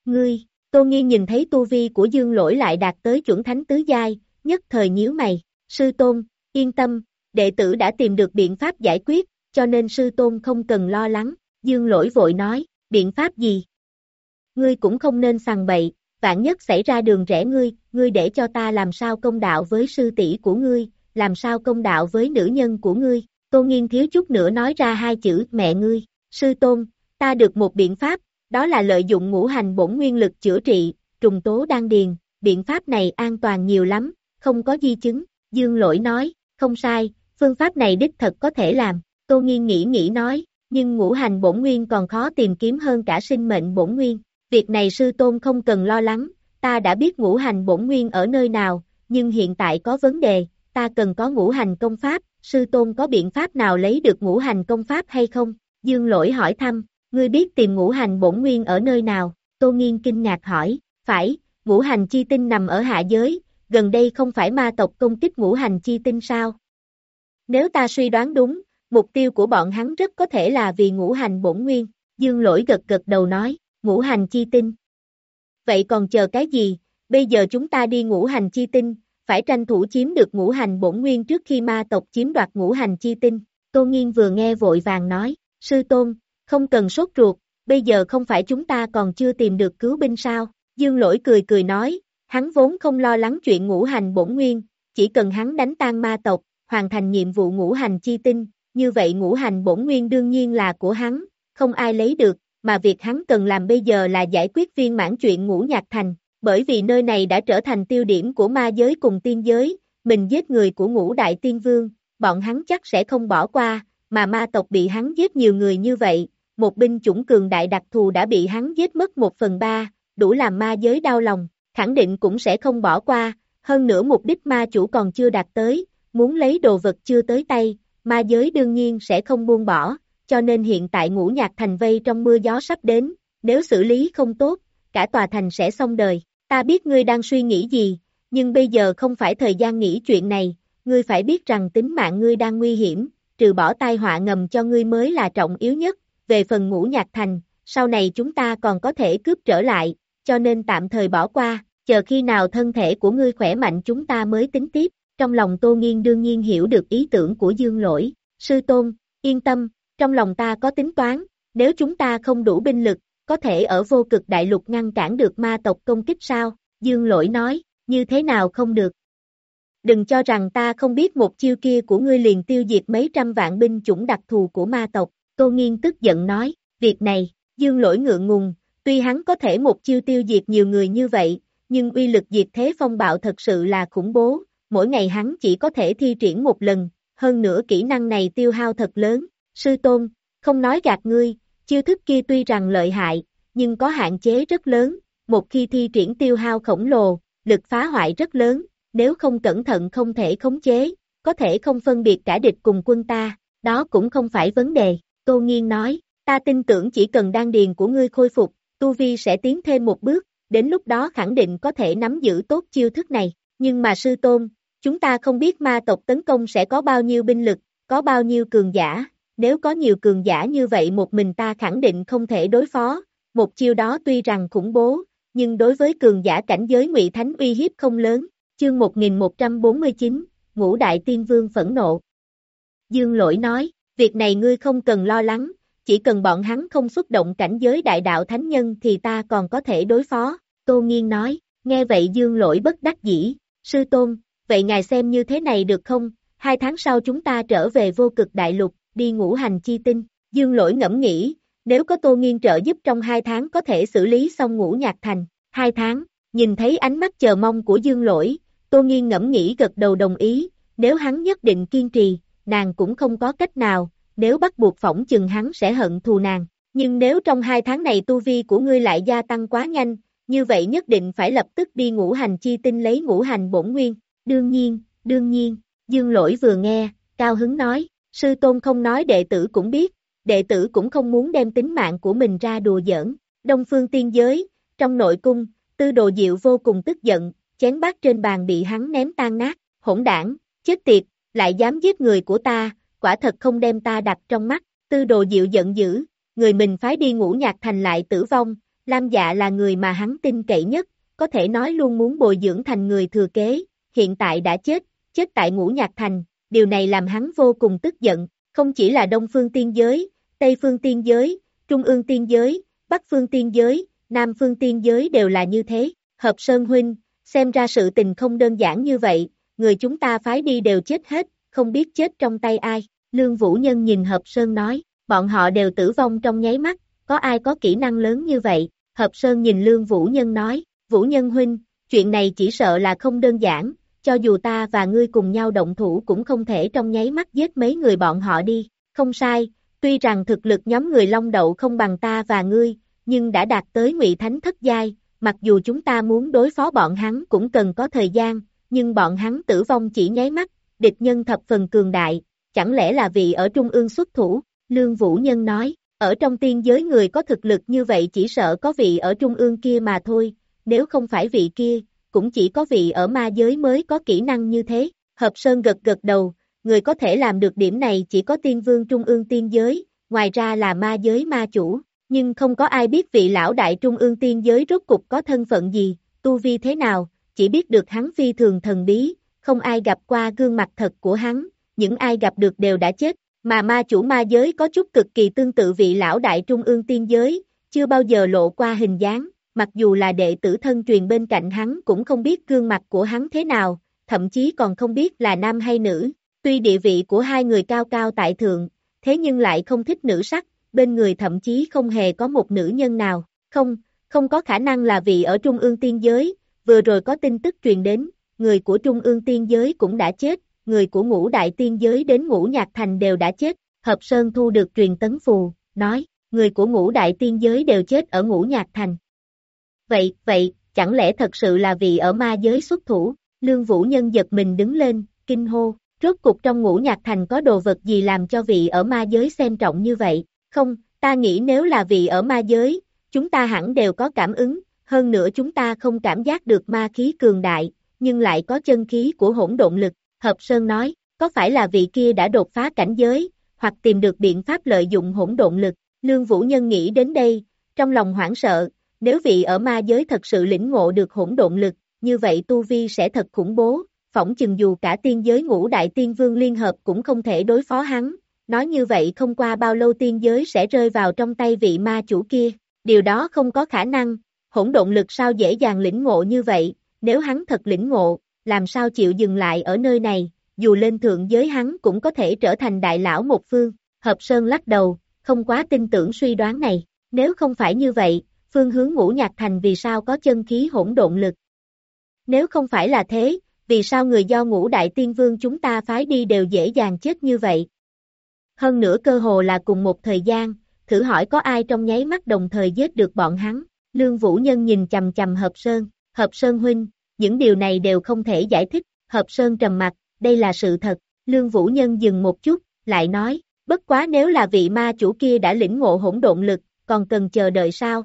Ngươi, tô Nghi nhìn thấy tu vi của dương lỗi lại đạt tới chuẩn thánh tứ giai, nhất thời nhíu mày, sư tôn, yên tâm, đệ tử đã tìm được biện pháp giải quyết, cho nên sư tôn không cần lo lắng, Dương lỗi vội nói, biện pháp gì? Ngươi cũng không nên sằng bậy, vạn nhất xảy ra đường rẽ ngươi, ngươi để cho ta làm sao công đạo với sư tỷ của ngươi, làm sao công đạo với nữ nhân của ngươi. Tô Nghiên thiếu chút nữa nói ra hai chữ mẹ ngươi, sư tôn, ta được một biện pháp, đó là lợi dụng ngũ hành bổn nguyên lực chữa trị, trùng tố đan điền, biện pháp này an toàn nhiều lắm, không có di chứng, dương lỗi nói, không sai, phương pháp này đích thật có thể làm, Tô Nghiên nghĩ nghĩ nói, nhưng ngũ hành bổn nguyên còn khó tìm kiếm hơn cả sinh mệnh bổn nguyên, việc này sư tôn không cần lo lắng, ta đã biết ngũ hành bổn nguyên ở nơi nào, nhưng hiện tại có vấn đề, ta cần có ngũ hành công pháp, sư tôn có biện pháp nào lấy được ngũ hành công pháp hay không? Dương lỗi hỏi thăm, ngươi biết tìm ngũ hành bổn nguyên ở nơi nào? Tô Nghiên kinh ngạc hỏi, phải, ngũ hành chi tinh nằm ở hạ giới, gần đây không phải ma tộc công kích ngũ hành chi tinh sao? Nếu ta suy đoán đúng, mục tiêu của bọn hắn rất có thể là vì ngũ hành bổn nguyên, dương lỗi gật gật đầu nói, ngũ hành chi tinh. Vậy còn chờ cái gì, bây giờ chúng ta đi ngũ hành chi tinh, phải tranh thủ chiếm được ngũ hành bổn nguyên trước khi ma tộc chiếm đoạt ngũ hành chi tinh. Tô Nghiên vừa nghe vội vàng nói, sư tôn, không cần sốt ruột, bây giờ không phải chúng ta còn chưa tìm được cứu binh sao? Dương lỗi cười cười nói, hắn vốn không lo lắng chuyện ngũ hành bổn nguyên, chỉ cần hắn đánh tan ma tộc, hoàn thành nhiệm vụ ngũ hành chi tinh, như vậy ngũ hành bổn nguyên đương nhiên là của hắn, không ai lấy được, mà việc hắn cần làm bây giờ là giải quyết viên mãn chuyện ngũ nhạc thành, bởi vì nơi này đã trở thành tiêu điểm của ma giới cùng tiên giới, mình giết người của ngũ đại tiên vương, bọn hắn chắc sẽ không bỏ qua, mà ma tộc bị hắn giết nhiều người như vậy, một binh chủng cường đại đặc thù đã bị hắn giết mất một phần ba, đủ làm ma giới đau lòng, khẳng định cũng sẽ không bỏ qua, hơn nữa mục đích ma chủ còn chưa đạt tới, muốn lấy đồ vật chưa tới tay, ma giới đương nhiên sẽ không buông bỏ, cho nên hiện tại ngũ nhạc thành vây trong mưa gió sắp đến, nếu xử lý không tốt, cả tòa thành sẽ xong đời. Ta biết ngươi đang suy nghĩ gì, nhưng bây giờ không phải thời gian nghĩ chuyện này, ngươi phải biết rằng tính mạng ngươi đang nguy hiểm, trừ bỏ tai họa ngầm cho ngươi mới là trọng yếu nhất, về phần ngũ nhạc thành, sau này chúng ta còn có thể cướp trở lại, cho nên tạm thời bỏ qua, chờ khi nào thân thể của ngươi khỏe mạnh chúng ta mới tính tiếp. Trong lòng Tô Nghiên đương nhiên hiểu được ý tưởng của Dương Lỗi, sư tôn, yên tâm, trong lòng ta có tính toán, nếu chúng ta không đủ binh lực, có thể ở vô cực đại lục ngăn cản được ma tộc công kích sao? Dương lỗi nói, như thế nào không được? Đừng cho rằng ta không biết một chiêu kia của ngươi liền tiêu diệt mấy trăm vạn binh chủng đặc thù của ma tộc. Tô Nghiên tức giận nói, việc này, dương lỗi ngượng ngùng, tuy hắn có thể một chiêu tiêu diệt nhiều người như vậy, nhưng uy lực diệt thế phong bạo thật sự là khủng bố, mỗi ngày hắn chỉ có thể thi triển một lần, hơn nữa kỹ năng này tiêu hao thật lớn. Sư Tôn, không nói gạt ngươi, chiêu thức kia tuy rằng lợi hại, nhưng có hạn chế rất lớn, một khi thi triển tiêu hao khổng lồ, lực phá hoại rất lớn, nếu không cẩn thận không thể khống chế, có thể không phân biệt cả địch cùng quân ta, đó cũng không phải vấn đề, Tô Nghiên nói, ta tin tưởng chỉ cần đan điền của ngươi khôi phục, Tu Vi sẽ tiến thêm một bước, đến lúc đó khẳng định có thể nắm giữ tốt chiêu thức này, nhưng mà sư tôn, chúng ta không biết ma tộc tấn công sẽ có bao nhiêu binh lực, có bao nhiêu cường giả, nếu có nhiều cường giả như vậy một mình ta khẳng định không thể đối phó, một chiêu đó tuy rằng khủng bố, nhưng đối với cường giả cảnh giới ngụy Thánh uy hiếp không lớn, chương 1149, ngũ đại tiên vương phẫn nộ. Dương lỗi nói, việc này ngươi không cần lo lắng, chỉ cần bọn hắn không xuất động cảnh giới đại đạo thánh nhân thì ta còn có thể đối phó, Tô Nghiên nói, nghe vậy dương lỗi bất đắc dĩ, sư tôn, vậy ngài xem như thế này được không, hai tháng sau chúng ta trở về vô cực đại lục, đi ngũ hành chi tinh, dương lỗi ngẫm nghĩ, nếu có tô nghiên trợ giúp trong hai tháng có thể xử lý xong ngũ nhạc thành, hai tháng, nhìn thấy ánh mắt chờ mong của dương lỗi, tô nghiên ngẫm nghĩ gật đầu đồng ý, nếu hắn nhất định kiên trì, nàng cũng không có cách nào, nếu bắt buộc phỏng chừng hắn sẽ hận thù nàng, nhưng nếu trong hai tháng này tu vi của ngươi lại gia tăng quá nhanh, như vậy nhất định phải lập tức đi ngũ hành chi tinh lấy ngũ hành bổn nguyên, đương nhiên, đương nhiên, dương lỗi vừa nghe, cao hứng nói, sư tôn không nói đệ tử cũng biết, đệ tử cũng không muốn đem tính mạng của mình ra đùa giỡn. Đông phương tiên giới, trong nội cung, tư đồ diệu vô cùng tức giận, chén bát trên bàn bị hắn ném tan nát, hỗn đảng, chết tiệt, lại dám giết người của ta, quả thật không đem ta đặt trong mắt, tư đồ diệu giận dữ, người mình phái đi ngũ nhạc thành lại tử vong, Lam dạ là người mà hắn tin cậy nhất, có thể nói luôn muốn bồi dưỡng thành người thừa kế, hiện tại đã chết, chết tại ngũ nhạc thành, điều này làm hắn vô cùng tức giận, không chỉ là Đông Phương Tiên Giới, Tây Phương Tiên Giới, Trung ương Tiên Giới, Bắc Phương Tiên Giới, Nam Phương Tiên Giới đều là như thế, Hợp Sơn Huynh, xem ra sự tình không đơn giản như vậy, người chúng ta phái đi đều chết hết, không biết chết trong tay ai, Lương Vũ Nhân nhìn Hợp Sơn nói, bọn họ đều tử vong trong nháy mắt, có ai có kỹ năng lớn như vậy? Hợp Sơn nhìn Lương Vũ Nhân nói, Vũ Nhân huynh, chuyện này chỉ sợ là không đơn giản, cho dù ta và ngươi cùng nhau động thủ cũng không thể trong nháy mắt giết mấy người bọn họ đi, không sai, tuy rằng thực lực nhóm người Long Đậu không bằng ta và ngươi, nhưng đã đạt tới ngụy thánh thất giai, mặc dù chúng ta muốn đối phó bọn hắn cũng cần có thời gian, nhưng bọn hắn tử vong chỉ nháy mắt, địch nhân thập phần cường đại, chẳng lẽ là vị ở trung ương xuất thủ, Lương Vũ Nhân nói, ở trong tiên giới người có thực lực như vậy chỉ sợ có vị ở trung ương kia mà thôi, nếu không phải vị kia, cũng chỉ có vị ở ma giới mới có kỹ năng như thế, Hợp Sơn gật gật đầu, người có thể làm được điểm này chỉ có tiên vương trung ương tiên giới, ngoài ra là ma giới ma chủ, nhưng không có ai biết vị lão đại trung ương tiên giới rốt cục có thân phận gì, tu vi thế nào, chỉ biết được hắn phi thường thần bí, không ai gặp qua gương mặt thật của hắn, những ai gặp được đều đã chết, mà ma chủ ma giới có chút cực kỳ tương tự vị lão đại trung ương tiên giới, chưa bao giờ lộ qua hình dáng, mặc dù là đệ tử thân truyền bên cạnh hắn cũng không biết gương mặt của hắn thế nào, thậm chí còn không biết là nam hay nữ, tuy địa vị của hai người cao cao tại thượng, thế nhưng lại không thích nữ sắc, bên người thậm chí không hề có một nữ nhân nào, không, không có khả năng là vị ở trung ương tiên giới, vừa rồi có tin tức truyền đến, người của trung ương tiên giới cũng đã chết, người của ngũ đại tiên giới đến ngũ nhạc thành đều đã chết, Hợp Sơn thu được truyền tấn phù, nói, người của ngũ đại tiên giới đều chết ở ngũ nhạc thành. Vậy, vậy, chẳng lẽ thật sự là vì ở ma giới xuất thủ, lương vũ nhân giật mình đứng lên, kinh hô, rốt cục trong ngũ nhạc thành có đồ vật gì làm cho vị ở ma giới xem trọng như vậy, không, ta nghĩ nếu là vị ở ma giới, chúng ta hẳn đều có cảm ứng, hơn nữa chúng ta không cảm giác được ma khí cường đại, nhưng lại có chân khí của hỗn độn lực, Hợp Sơn nói, có phải là vị kia đã đột phá cảnh giới, hoặc tìm được biện pháp lợi dụng hỗn độn lực, Lương Vũ Nhân nghĩ đến đây, trong lòng hoảng sợ, nếu vị ở ma giới thật sự lĩnh ngộ được hỗn độn lực, như vậy Tu Vi sẽ thật khủng bố, phỏng chừng dù cả tiên giới ngũ đại tiên vương liên hợp cũng không thể đối phó hắn, nói như vậy không qua bao lâu tiên giới sẽ rơi vào trong tay vị ma chủ kia, điều đó không có khả năng, hỗn độn lực sao dễ dàng lĩnh ngộ như vậy, nếu hắn thật lĩnh ngộ, làm sao chịu dừng lại ở nơi này, dù lên thượng giới hắn cũng có thể trở thành đại lão một phương, Hợp Sơn lắc đầu, không quá tin tưởng suy đoán này, nếu không phải như vậy, phương hướng ngũ nhạc thành vì sao có chân khí hỗn độn lực. Nếu không phải là thế, vì sao người do ngũ đại tiên vương chúng ta phái đi đều dễ dàng chết như vậy? Hơn nữa cơ hồ là cùng một thời gian, thử hỏi có ai trong nháy mắt đồng thời giết được bọn hắn, Lương Vũ Nhân nhìn chầm chầm Hợp Sơn, Hợp Sơn huynh, những điều này đều không thể giải thích, Hợp Sơn trầm mặt, đây là sự thật, Lương Vũ Nhân dừng một chút, lại nói, bất quá nếu là vị ma chủ kia đã lĩnh ngộ hỗn độn lực, còn cần chờ đợi sao?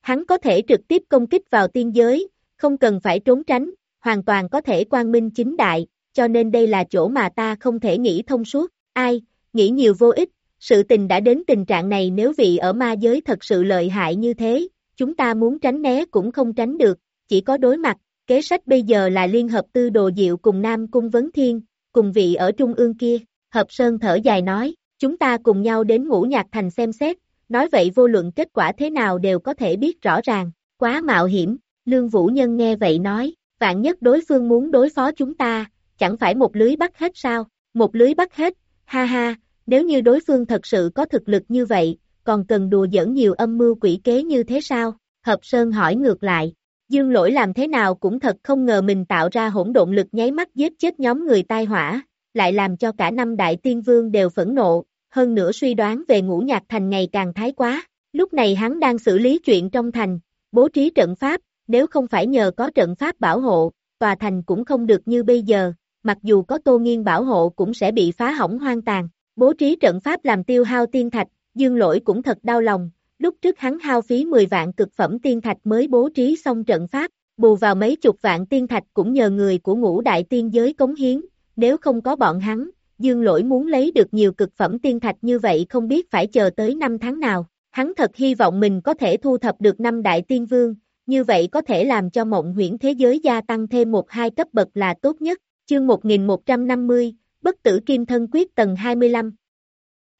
Hắn có thể trực tiếp công kích vào tiên giới, không cần phải trốn tránh, hoàn toàn có thể quang minh chính đại, cho nên đây là chỗ mà ta không thể nghĩ thông suốt, ai, nghĩ nhiều vô ích, sự tình đã đến tình trạng này nếu vị ở ma giới thật sự lợi hại như thế, chúng ta muốn tránh né cũng không tránh được, chỉ có đối mặt, kế sách bây giờ là liên hợp tư đồ diệu cùng Nam Cung Vấn Thiên, cùng vị ở trung ương kia, Hợp Sơn thở dài nói, chúng ta cùng nhau đến ngũ nhạc thành xem xét, nói vậy vô luận kết quả thế nào đều có thể biết rõ ràng, quá mạo hiểm, Lương Vũ Nhân nghe vậy nói, vạn nhất đối phương muốn đối phó chúng ta, chẳng phải một lưới bắt hết sao, một lưới bắt hết, ha ha, nếu như đối phương thật sự có thực lực như vậy, còn cần đùa dẫn nhiều âm mưu quỷ kế như thế sao? Hợp Sơn hỏi ngược lại, Dương lỗi làm thế nào cũng thật không ngờ mình tạo ra hỗn độn lực nháy mắt giết chết nhóm người tai hỏa, lại làm cho cả năm đại tiên vương đều phẫn nộ, hơn nữa suy đoán về ngũ nhạc thành ngày càng thái quá. Lúc này hắn đang xử lý chuyện trong thành, bố trí trận pháp, nếu không phải nhờ có trận pháp bảo hộ, tòa thành cũng không được như bây giờ, mặc dù có tô nghiên bảo hộ cũng sẽ bị phá hỏng hoang tàn. Bố trí trận pháp làm tiêu hao tiên thạch, dương lỗi cũng thật đau lòng, lúc trước hắn hao phí 10 vạn cực phẩm tiên thạch mới bố trí xong trận pháp, bù vào mấy chục vạn tiên thạch cũng nhờ người của ngũ đại tiên giới cống hiến, nếu không có bọn hắn, dương lỗi muốn lấy được nhiều cực phẩm tiên thạch như vậy không biết phải chờ tới năm tháng nào, hắn thật hy vọng mình có thể thu thập được năm đại tiên vương, như vậy có thể làm cho mộng huyễn thế giới gia tăng thêm một hai cấp bậc là tốt nhất, chương 1150, bất tử kim thân quyết tầng 25.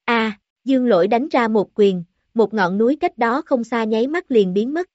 A, dương lỗi đánh ra một quyền, một ngọn núi cách đó không xa nháy mắt liền biến mất.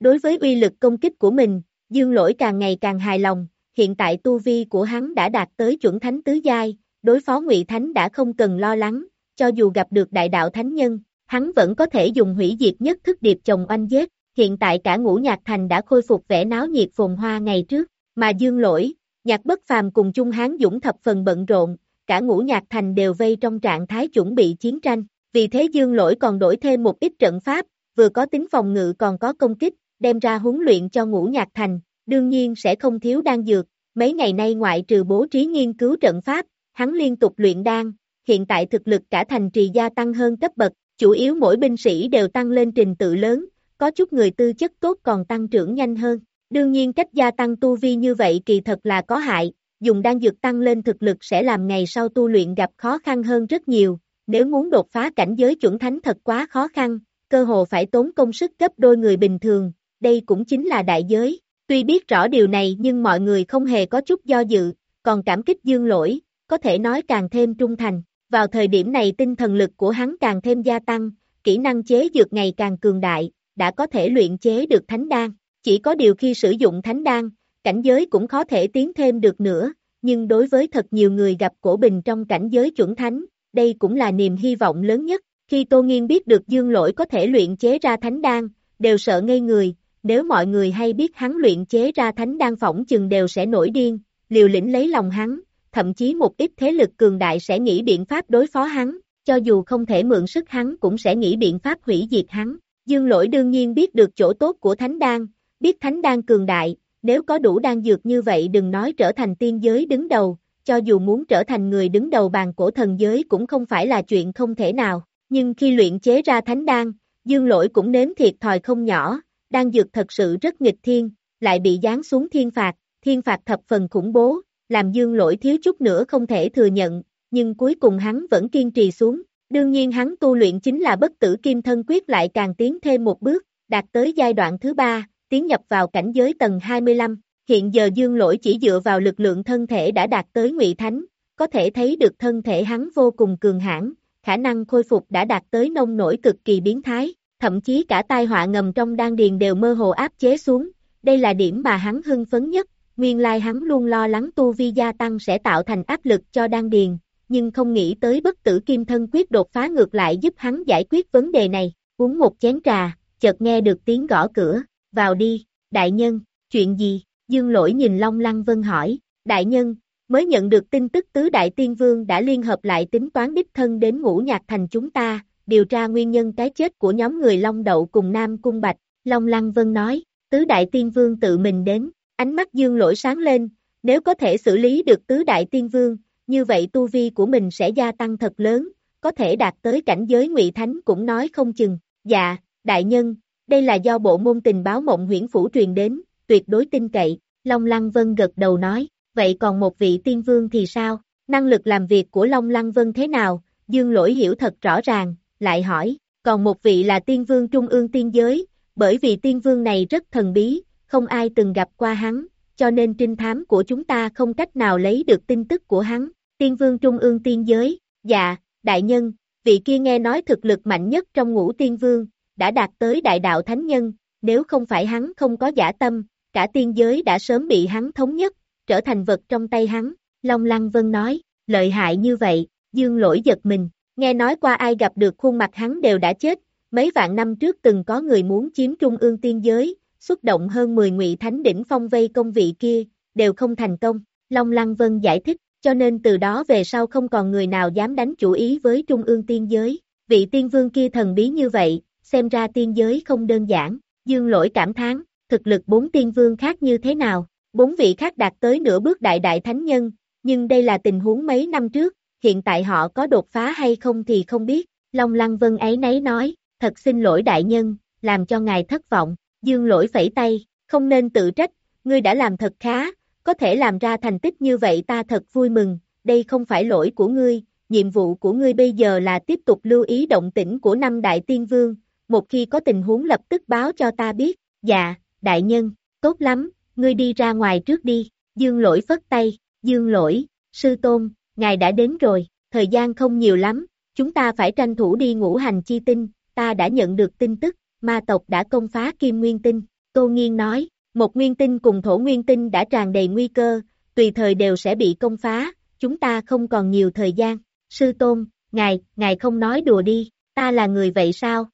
Đối với uy lực công kích của mình, dương lỗi càng ngày càng hài lòng, hiện tại tu vi của hắn đã đạt tới chuẩn thánh tứ giai, đối phó Ngụy Thánh đã không cần lo lắng, cho dù gặp được đại đạo thánh nhân, hắn vẫn có thể dùng hủy diệt nhất thức điệp chồng oanh giết, hiện tại cả ngũ nhạc thành đã khôi phục vẻ náo nhiệt phồn hoa ngày trước, mà dương lỗi, nhạc bất phàm cùng chung hán dũng thập phần bận rộn, cả ngũ nhạc thành đều vây trong trạng thái chuẩn bị chiến tranh, vì thế dương lỗi còn đổi thêm một ít trận pháp, vừa có tính phòng ngự còn có công kích, đem ra huấn luyện cho ngũ nhạc thành, đương nhiên sẽ không thiếu đan dược, mấy ngày nay ngoại trừ bố trí nghiên cứu trận pháp, hắn liên tục luyện đan, hiện tại thực lực cả thành trì gia tăng hơn cấp bậc, chủ yếu mỗi binh sĩ đều tăng lên trình tự lớn, có chút người tư chất tốt còn tăng trưởng nhanh hơn. Đương nhiên cách gia tăng tu vi như vậy kỳ thật là có hại, dùng đan dược tăng lên thực lực sẽ làm ngày sau tu luyện gặp khó khăn hơn rất nhiều, nếu muốn đột phá cảnh giới chuẩn thánh thật quá khó khăn, cơ hồ phải tốn công sức gấp đôi người bình thường, đây cũng chính là đại giới. Tuy biết rõ điều này nhưng mọi người không hề có chút do dự, còn cảm kích dương lỗi, có thể nói càng thêm trung thành. Vào thời điểm này tinh thần lực của hắn càng thêm gia tăng, kỹ năng chế dược ngày càng cường đại, đã có thể luyện chế được thánh đan. Chỉ có điều khi sử dụng thánh đan, cảnh giới cũng khó thể tiến thêm được nữa, nhưng đối với thật nhiều người gặp cổ bình trong cảnh giới chuẩn thánh, đây cũng là niềm hy vọng lớn nhất. Khi Tô Nghiên biết được dương lỗi có thể luyện chế ra thánh đan, đều sợ ngây người, nếu mọi người hay biết hắn luyện chế ra thánh đan phỏng chừng đều sẽ nổi điên, liều lĩnh lấy lòng hắn, thậm chí một ít thế lực cường đại sẽ nghĩ biện pháp đối phó hắn, cho dù không thể mượn sức hắn cũng sẽ nghĩ biện pháp hủy diệt hắn. Dương lỗi đương nhiên biết được chỗ tốt của thánh đan, biết thánh đan cường đại, nếu có đủ đan dược như vậy đừng nói trở thành tiên giới đứng đầu, cho dù muốn trở thành người đứng đầu bàn cổ thần giới cũng không phải là chuyện không thể nào, nhưng khi luyện chế ra thánh đan, dương lỗi cũng nếm thiệt thòi không nhỏ, đan dược thật sự rất nghịch thiên, lại bị giáng xuống thiên phạt, thiên phạt thập phần khủng bố, làm dương lỗi thiếu chút nữa không thể thừa nhận, nhưng cuối cùng hắn vẫn kiên trì xuống, đương nhiên hắn tu luyện chính là bất tử kim thân quyết lại càng tiến thêm một bước, đạt tới giai đoạn thứ ba, tiến nhập vào cảnh giới tầng 25, hiện giờ dương lỗi chỉ dựa vào lực lượng thân thể đã đạt tới ngụy thánh, có thể thấy được thân thể hắn vô cùng cường hãn, khả năng khôi phục đã đạt tới nông nổi cực kỳ biến thái, thậm chí cả tai họa ngầm trong đan điền đều mơ hồ áp chế xuống, đây là điểm mà hắn hưng phấn nhất, nguyên lai hắn luôn lo lắng tu vi gia tăng sẽ tạo thành áp lực cho đan điền, nhưng không nghĩ tới bất tử kim thân quyết đột phá ngược lại giúp hắn giải quyết vấn đề này, uống một chén trà, chợt nghe được tiếng gõ cửa, vào đi, đại nhân, chuyện gì, dương lỗi nhìn Long Lăng Vân hỏi, đại nhân, mới nhận được tin tức tứ đại tiên vương đã liên hợp lại tính toán đích thân đến ngũ nhạc thành chúng ta, điều tra nguyên nhân cái chết của nhóm người Long Đậu cùng Nam Cung Bạch, Long Lăng Vân nói, tứ đại tiên vương tự mình đến, ánh mắt dương lỗi sáng lên, nếu có thể xử lý được tứ đại tiên vương, như vậy tu vi của mình sẽ gia tăng thật lớn, có thể đạt tới cảnh giới ngụy Thánh cũng nói không chừng, dạ, đại nhân, đây là do bộ môn tình báo mộng huyễn phủ truyền đến, tuyệt đối tin cậy, Long Lăng Vân gật đầu nói, vậy còn một vị tiên vương thì sao, năng lực làm việc của Long Lăng Vân thế nào, dương lỗi hiểu thật rõ ràng, lại hỏi, còn một vị là tiên vương trung ương tiên giới, bởi vì tiên vương này rất thần bí, không ai từng gặp qua hắn, cho nên trinh thám của chúng ta không cách nào lấy được tin tức của hắn. Tiên vương trung ương tiên giới, dạ, đại nhân, vị kia nghe nói thực lực mạnh nhất trong ngũ tiên vương, đã đạt tới đại đạo thánh nhân, nếu không phải hắn không có giả tâm, cả tiên giới đã sớm bị hắn thống nhất, trở thành vật trong tay hắn. Long Lăng Vân nói, lợi hại như vậy, dương lỗi giật mình, nghe nói qua ai gặp được khuôn mặt hắn đều đã chết, mấy vạn năm trước từng có người muốn chiếm trung ương tiên giới, xuất động hơn 10 ngụy thánh đỉnh phong vây công vị kia, đều không thành công. Long Lăng Vân giải thích, cho nên từ đó về sau không còn người nào dám đánh chủ ý với trung ương tiên giới. Vị tiên vương kia thần bí như vậy, xem ra tiên giới không đơn giản. Dương lỗi cảm thán, thực lực bốn tiên vương khác như thế nào? Bốn vị khác đạt tới nửa bước đại đại thánh nhân, nhưng đây là tình huống mấy năm trước, hiện tại họ có đột phá hay không thì không biết. Long Lăng Vân ấy nấy nói, thật xin lỗi đại nhân, làm cho ngài thất vọng. Dương lỗi phẩy tay, không nên tự trách, ngươi đã làm thật khá, có thể làm ra thành tích như vậy ta thật vui mừng, đây không phải lỗi của ngươi, nhiệm vụ của ngươi bây giờ là tiếp tục lưu ý động tĩnh của năm đại tiên vương, một khi có tình huống lập tức báo cho ta biết, dạ, đại nhân, tốt lắm, ngươi đi ra ngoài trước đi, dương lỗi phất tay, dương lỗi, sư tôn, ngài đã đến rồi, thời gian không nhiều lắm, chúng ta phải tranh thủ đi ngũ hành chi tinh, ta đã nhận được tin tức, ma tộc đã công phá kim nguyên tinh, Tô Nghiên nói, một nguyên tinh cùng thổ nguyên tinh đã tràn đầy nguy cơ, tùy thời đều sẽ bị công phá, chúng ta không còn nhiều thời gian, sư tôn, ngài, ngài không nói đùa đi, ta là người vậy sao?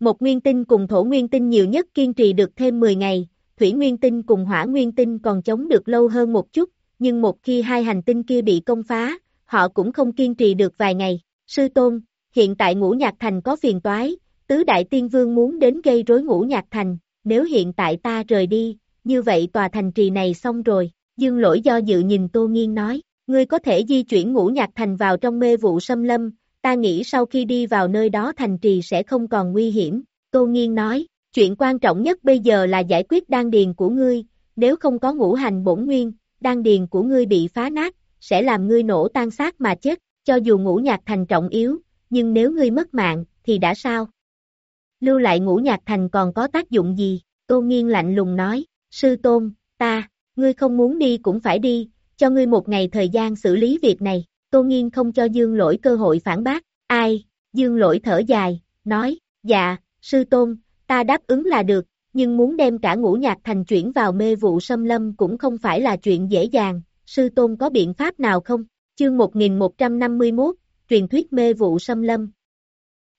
Một nguyên tinh cùng thổ nguyên tinh nhiều nhất kiên trì được thêm 10 ngày, thủy nguyên tinh cùng hỏa nguyên tinh còn chống được lâu hơn một chút, nhưng một khi hai hành tinh kia bị công phá, họ cũng không kiên trì được vài ngày. Sư Tôn, hiện tại ngũ nhạc thành có phiền toái, tứ đại tiên vương muốn đến gây rối ngũ nhạc thành, nếu hiện tại ta rời đi, như vậy tòa thành trì này xong rồi. Dương lỗi do dự nhìn Tô Nghiên nói, ngươi có thể di chuyển ngũ nhạc thành vào trong mê vụ xâm lâm, ta nghĩ sau khi đi vào nơi đó thành trì sẽ không còn nguy hiểm. Tô Nghiên nói, chuyện quan trọng nhất bây giờ là giải quyết đan điền của ngươi, nếu không có ngũ hành bổn nguyên, đan điền của ngươi bị phá nát, sẽ làm ngươi nổ tan xác mà chết, cho dù ngũ nhạc thành trọng yếu, nhưng nếu ngươi mất mạng, thì đã sao? Lưu lại ngũ nhạc thành còn có tác dụng gì? Tô Nghiên lạnh lùng nói, sư tôn, ta, ngươi không muốn đi cũng phải đi, cho ngươi một ngày thời gian xử lý việc này. Tô Nghiên không cho Dương Lỗi cơ hội phản bác, ai, Dương Lỗi thở dài, nói, dạ, sư tôn, ta đáp ứng là được, nhưng muốn đem cả ngũ nhạc thành chuyển vào mê vụ xâm lâm cũng không phải là chuyện dễ dàng, sư tôn có biện pháp nào không? Chương 1151, truyền thuyết mê vụ xâm lâm.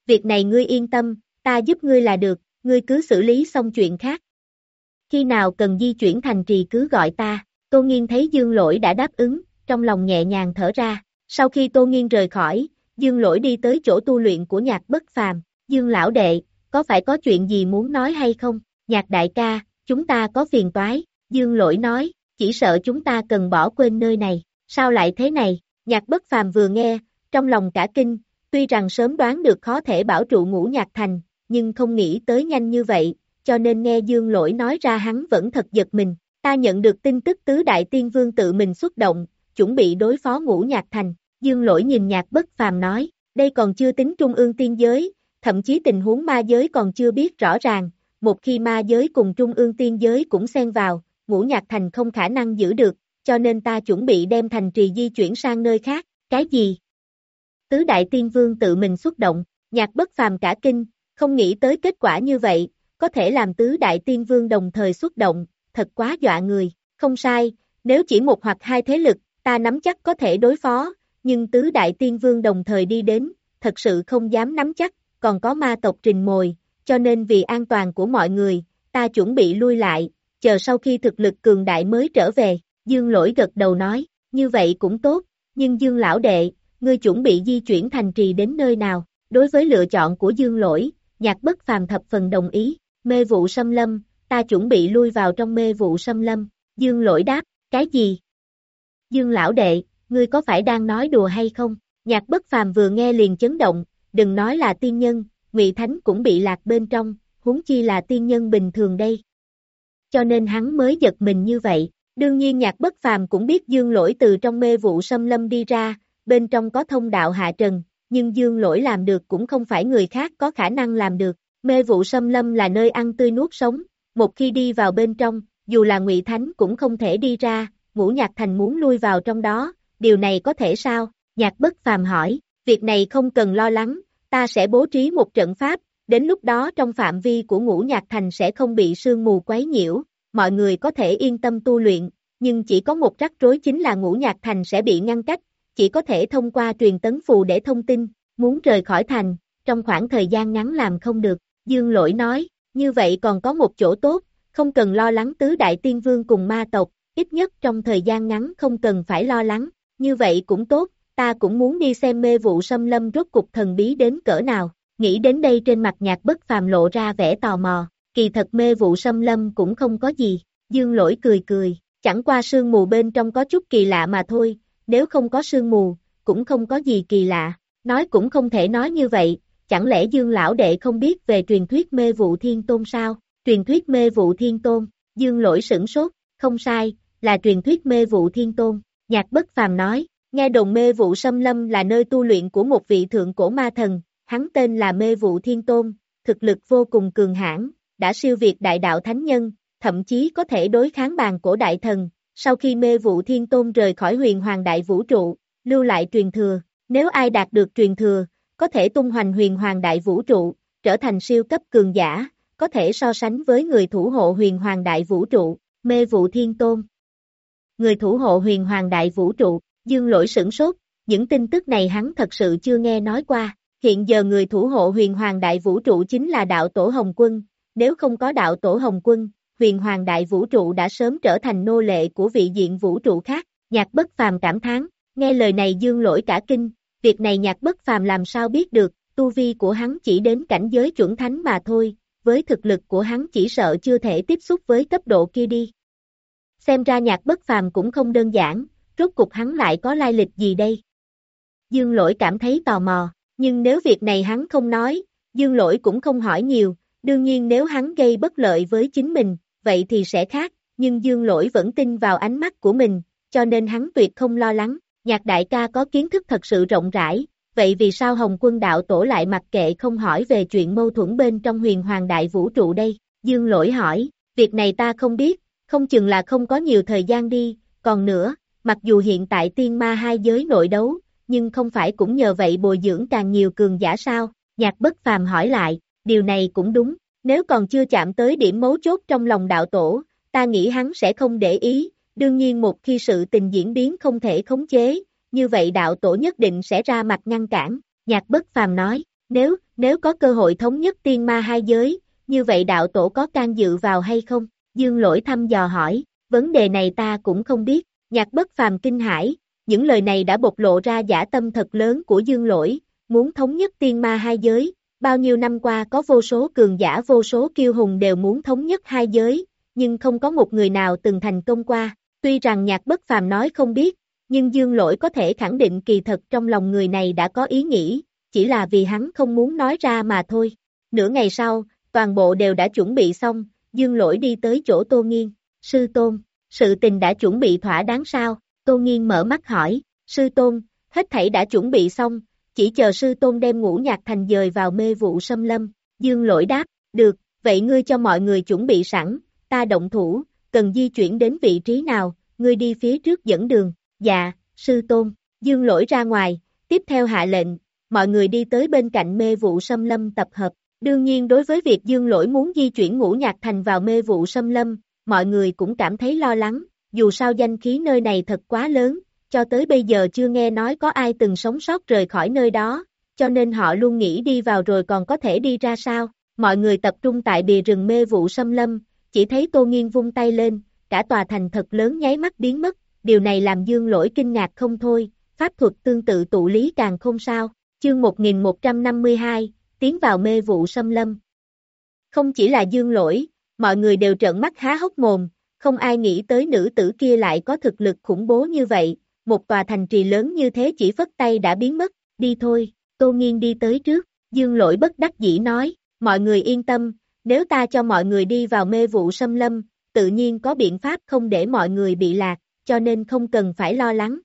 Việc này ngươi yên tâm, ta giúp ngươi là được, ngươi cứ xử lý xong chuyện khác. Khi nào cần di chuyển thành trì cứ gọi ta, Tô Nghiên thấy Dương Lỗi đã đáp ứng, trong lòng nhẹ nhàng thở ra, sau khi Tô Nghiên rời khỏi, Dương Lỗi đi tới chỗ tu luyện của nhạc bất phàm, Dương Lão Đệ, có phải có chuyện gì muốn nói hay không? Nhạc đại ca, chúng ta có phiền toái, Dương Lỗi nói, chỉ sợ chúng ta cần bỏ quên nơi này, sao lại thế này? Nhạc bất phàm vừa nghe, trong lòng cả kinh, tuy rằng sớm đoán được khó thể bảo trụ ngũ nhạc thành, nhưng không nghĩ tới nhanh như vậy, cho nên nghe Dương Lỗi nói ra hắn vẫn thật giật mình. Ta nhận được tin tức tứ đại tiên vương tự mình xuất động, chuẩn bị đối phó ngũ nhạc thành. Dương Lỗi nhìn nhạc bất phàm nói, đây còn chưa tính trung ương tiên giới, thậm chí tình huống ma giới còn chưa biết rõ ràng, một khi ma giới cùng trung ương tiên giới cũng xen vào, ngũ nhạc thành không khả năng giữ được, cho nên ta chuẩn bị đem thành trì di chuyển sang nơi khác, cái gì? Tứ đại tiên vương tự mình xuất động, nhạc bất phàm cả kinh, không nghĩ tới kết quả như vậy, có thể làm tứ đại tiên vương đồng thời xuất động, thật quá dọa người, không sai, nếu chỉ một hoặc hai thế lực, ta nắm chắc có thể đối phó, nhưng tứ đại tiên vương đồng thời đi đến, thật sự không dám nắm chắc, còn có ma tộc trình mồi, cho nên vì an toàn của mọi người, ta chuẩn bị lui lại, chờ sau khi thực lực cường đại mới trở về, Dương lỗi gật đầu nói, như vậy cũng tốt, nhưng Dương lão đệ, ngươi chuẩn bị di chuyển thành trì đến nơi nào, đối với lựa chọn của Dương lỗi, nhạc bất phàm thập phần đồng ý, mê vụ xâm lâm, ta chuẩn bị lui vào trong mê vụ xâm lâm, Dương lỗi đáp, cái gì? Dương lão đệ, ngươi có phải đang nói đùa hay không? Nhạc bất phàm vừa nghe liền chấn động, đừng nói là tiên nhân, Ngụy Thánh cũng bị lạc bên trong, huống chi là tiên nhân bình thường đây. Cho nên hắn mới giật mình như vậy. Đương nhiên nhạc bất phàm cũng biết dương lỗi từ trong mê vụ xâm lâm đi ra, bên trong có thông đạo hạ trần, nhưng dương lỗi làm được cũng không phải người khác có khả năng làm được. Mê vụ xâm lâm là nơi ăn tươi nuốt sống, một khi đi vào bên trong, dù là ngụy Thánh cũng không thể đi ra, ngũ nhạc thành muốn lui vào trong đó, điều này có thể sao? Nhạc bất phàm hỏi, việc này không cần lo lắng, ta sẽ bố trí một trận pháp, đến lúc đó trong phạm vi của ngũ nhạc thành sẽ không bị sương mù quấy nhiễu, mọi người có thể yên tâm tu luyện, nhưng chỉ có một rắc rối chính là ngũ nhạc thành sẽ bị ngăn cách, chỉ có thể thông qua truyền tấn phù để thông tin, muốn rời khỏi thành, trong khoảng thời gian ngắn làm không được, Dương Lỗi nói, như vậy còn có một chỗ tốt, không cần lo lắng tứ đại tiên vương cùng ma tộc, ít nhất trong thời gian ngắn không cần phải lo lắng, như vậy cũng tốt, ta cũng muốn đi xem mê vụ xâm lâm rốt cục thần bí đến cỡ nào, nghĩ đến đây trên mặt nhạc bất phàm lộ ra vẻ tò mò, kỳ thật mê vụ xâm lâm cũng không có gì, dương lỗi cười cười, chẳng qua sương mù bên trong có chút kỳ lạ mà thôi, nếu không có sương mù, cũng không có gì kỳ lạ, nói cũng không thể nói như vậy, chẳng lẽ dương lão đệ không biết về truyền thuyết mê vụ thiên tôn sao, truyền thuyết mê vụ thiên tôn, dương lỗi sửng sốt, không sai, là truyền thuyết mê vụ thiên tôn, nhạc bất phàm nói, Nghe đồn mê vụ xâm lâm là nơi tu luyện của một vị thượng cổ ma thần, hắn tên là mê vụ thiên tôn, thực lực vô cùng cường hãn, đã siêu việt đại đạo thánh nhân, thậm chí có thể đối kháng bàn cổ đại thần. Sau khi mê vụ thiên tôn rời khỏi huyền hoàng đại vũ trụ, lưu lại truyền thừa, nếu ai đạt được truyền thừa, có thể tung hoành huyền hoàng đại vũ trụ, trở thành siêu cấp cường giả, có thể so sánh với người thủ hộ huyền hoàng đại vũ trụ, mê vụ thiên tôn. Người thủ hộ huyền hoàng đại vũ trụ, Dương lỗi sửng sốt, những tin tức này hắn thật sự chưa nghe nói qua. Hiện giờ người thủ hộ huyền hoàng đại vũ trụ chính là đạo tổ Hồng Quân, nếu không có đạo tổ Hồng Quân, huyền hoàng đại vũ trụ đã sớm trở thành nô lệ của vị diện vũ trụ khác, nhạc bất phàm cảm thán, nghe lời này dương lỗi cả kinh, việc này nhạc bất phàm làm sao biết được, tu vi của hắn chỉ đến cảnh giới chuẩn thánh mà thôi, với thực lực của hắn chỉ sợ chưa thể tiếp xúc với cấp độ kia đi. Xem ra nhạc bất phàm cũng không đơn giản, rốt cục hắn lại có lai lịch gì đây? Dương lỗi cảm thấy tò mò, nhưng nếu việc này hắn không nói, dương lỗi cũng không hỏi nhiều, đương nhiên nếu hắn gây bất lợi với chính mình, vậy thì sẽ khác, nhưng dương lỗi vẫn tin vào ánh mắt của mình, cho nên hắn tuyệt không lo lắng, nhạc đại ca có kiến thức thật sự rộng rãi, vậy vì sao Hồng quân đạo tổ lại mặc kệ không hỏi về chuyện mâu thuẫn bên trong huyền hoàng đại vũ trụ đây, dương lỗi hỏi, việc này ta không biết, không chừng là không có nhiều thời gian đi, còn nữa, mặc dù hiện tại tiên ma hai giới nội đấu, nhưng không phải cũng nhờ vậy bồi dưỡng càng nhiều cường giả sao, nhạc bất phàm hỏi lại, điều này cũng đúng, nếu còn chưa chạm tới điểm mấu chốt trong lòng đạo tổ, ta nghĩ hắn sẽ không để ý, đương nhiên một khi sự tình diễn biến không thể khống chế, như vậy đạo tổ nhất định sẽ ra mặt ngăn cản, nhạc bất phàm nói, nếu, nếu có cơ hội thống nhất tiên ma hai giới, như vậy đạo tổ có can dự vào hay không? Dương lỗi thăm dò hỏi, vấn đề này ta cũng không biết, nhạc bất phàm kinh hải, những lời này đã bộc lộ ra giả tâm thật lớn của dương lỗi, muốn thống nhất tiên ma hai giới, bao nhiêu năm qua có vô số cường giả vô số kiêu hùng đều muốn thống nhất hai giới, nhưng không có một người nào từng thành công qua, tuy rằng nhạc bất phàm nói không biết, nhưng dương lỗi có thể khẳng định kỳ thật trong lòng người này đã có ý nghĩ, chỉ là vì hắn không muốn nói ra mà thôi. Nửa ngày sau, toàn bộ đều đã chuẩn bị xong, dương lỗi đi tới chỗ Tô Nghiên, sư tôn, sự tình đã chuẩn bị thỏa đáng sao, Tô Nghiên mở mắt hỏi, sư tôn, hết thảy đã chuẩn bị xong, chỉ chờ sư tôn đem ngũ nhạc thành dời vào mê vụ xâm lâm, dương lỗi đáp, được, vậy ngươi cho mọi người chuẩn bị sẵn, ta động thủ, cần di chuyển đến vị trí nào, ngươi đi phía trước dẫn đường, dạ, sư tôn, dương lỗi ra ngoài, tiếp theo hạ lệnh, mọi người đi tới bên cạnh mê vụ xâm lâm tập hợp, đương nhiên đối với việc dương lỗi muốn di chuyển ngũ nhạc thành vào mê vụ xâm lâm, mọi người cũng cảm thấy lo lắng, dù sao danh khí nơi này thật quá lớn, cho tới bây giờ chưa nghe nói có ai từng sống sót rời khỏi nơi đó, cho nên họ luôn nghĩ đi vào rồi còn có thể đi ra sao. Mọi người tập trung tại bìa rừng mê vụ xâm lâm, chỉ thấy Tô Nghiên vung tay lên, cả tòa thành thật lớn nháy mắt biến mất, điều này làm Dương Lỗi kinh ngạc không thôi, pháp thuật tương tự tụ lý càng không sao. Chương 1152, tiến vào mê vụ xâm lâm. Không chỉ là Dương Lỗi, mọi người đều trợn mắt há hốc mồm, không ai nghĩ tới nữ tử kia lại có thực lực khủng bố như vậy, một tòa thành trì lớn như thế chỉ phất tay đã biến mất, đi thôi, Tô Nghiên đi tới trước, dương lỗi bất đắc dĩ nói, mọi người yên tâm, nếu ta cho mọi người đi vào mê vụ xâm lâm, tự nhiên có biện pháp không để mọi người bị lạc, cho nên không cần phải lo lắng.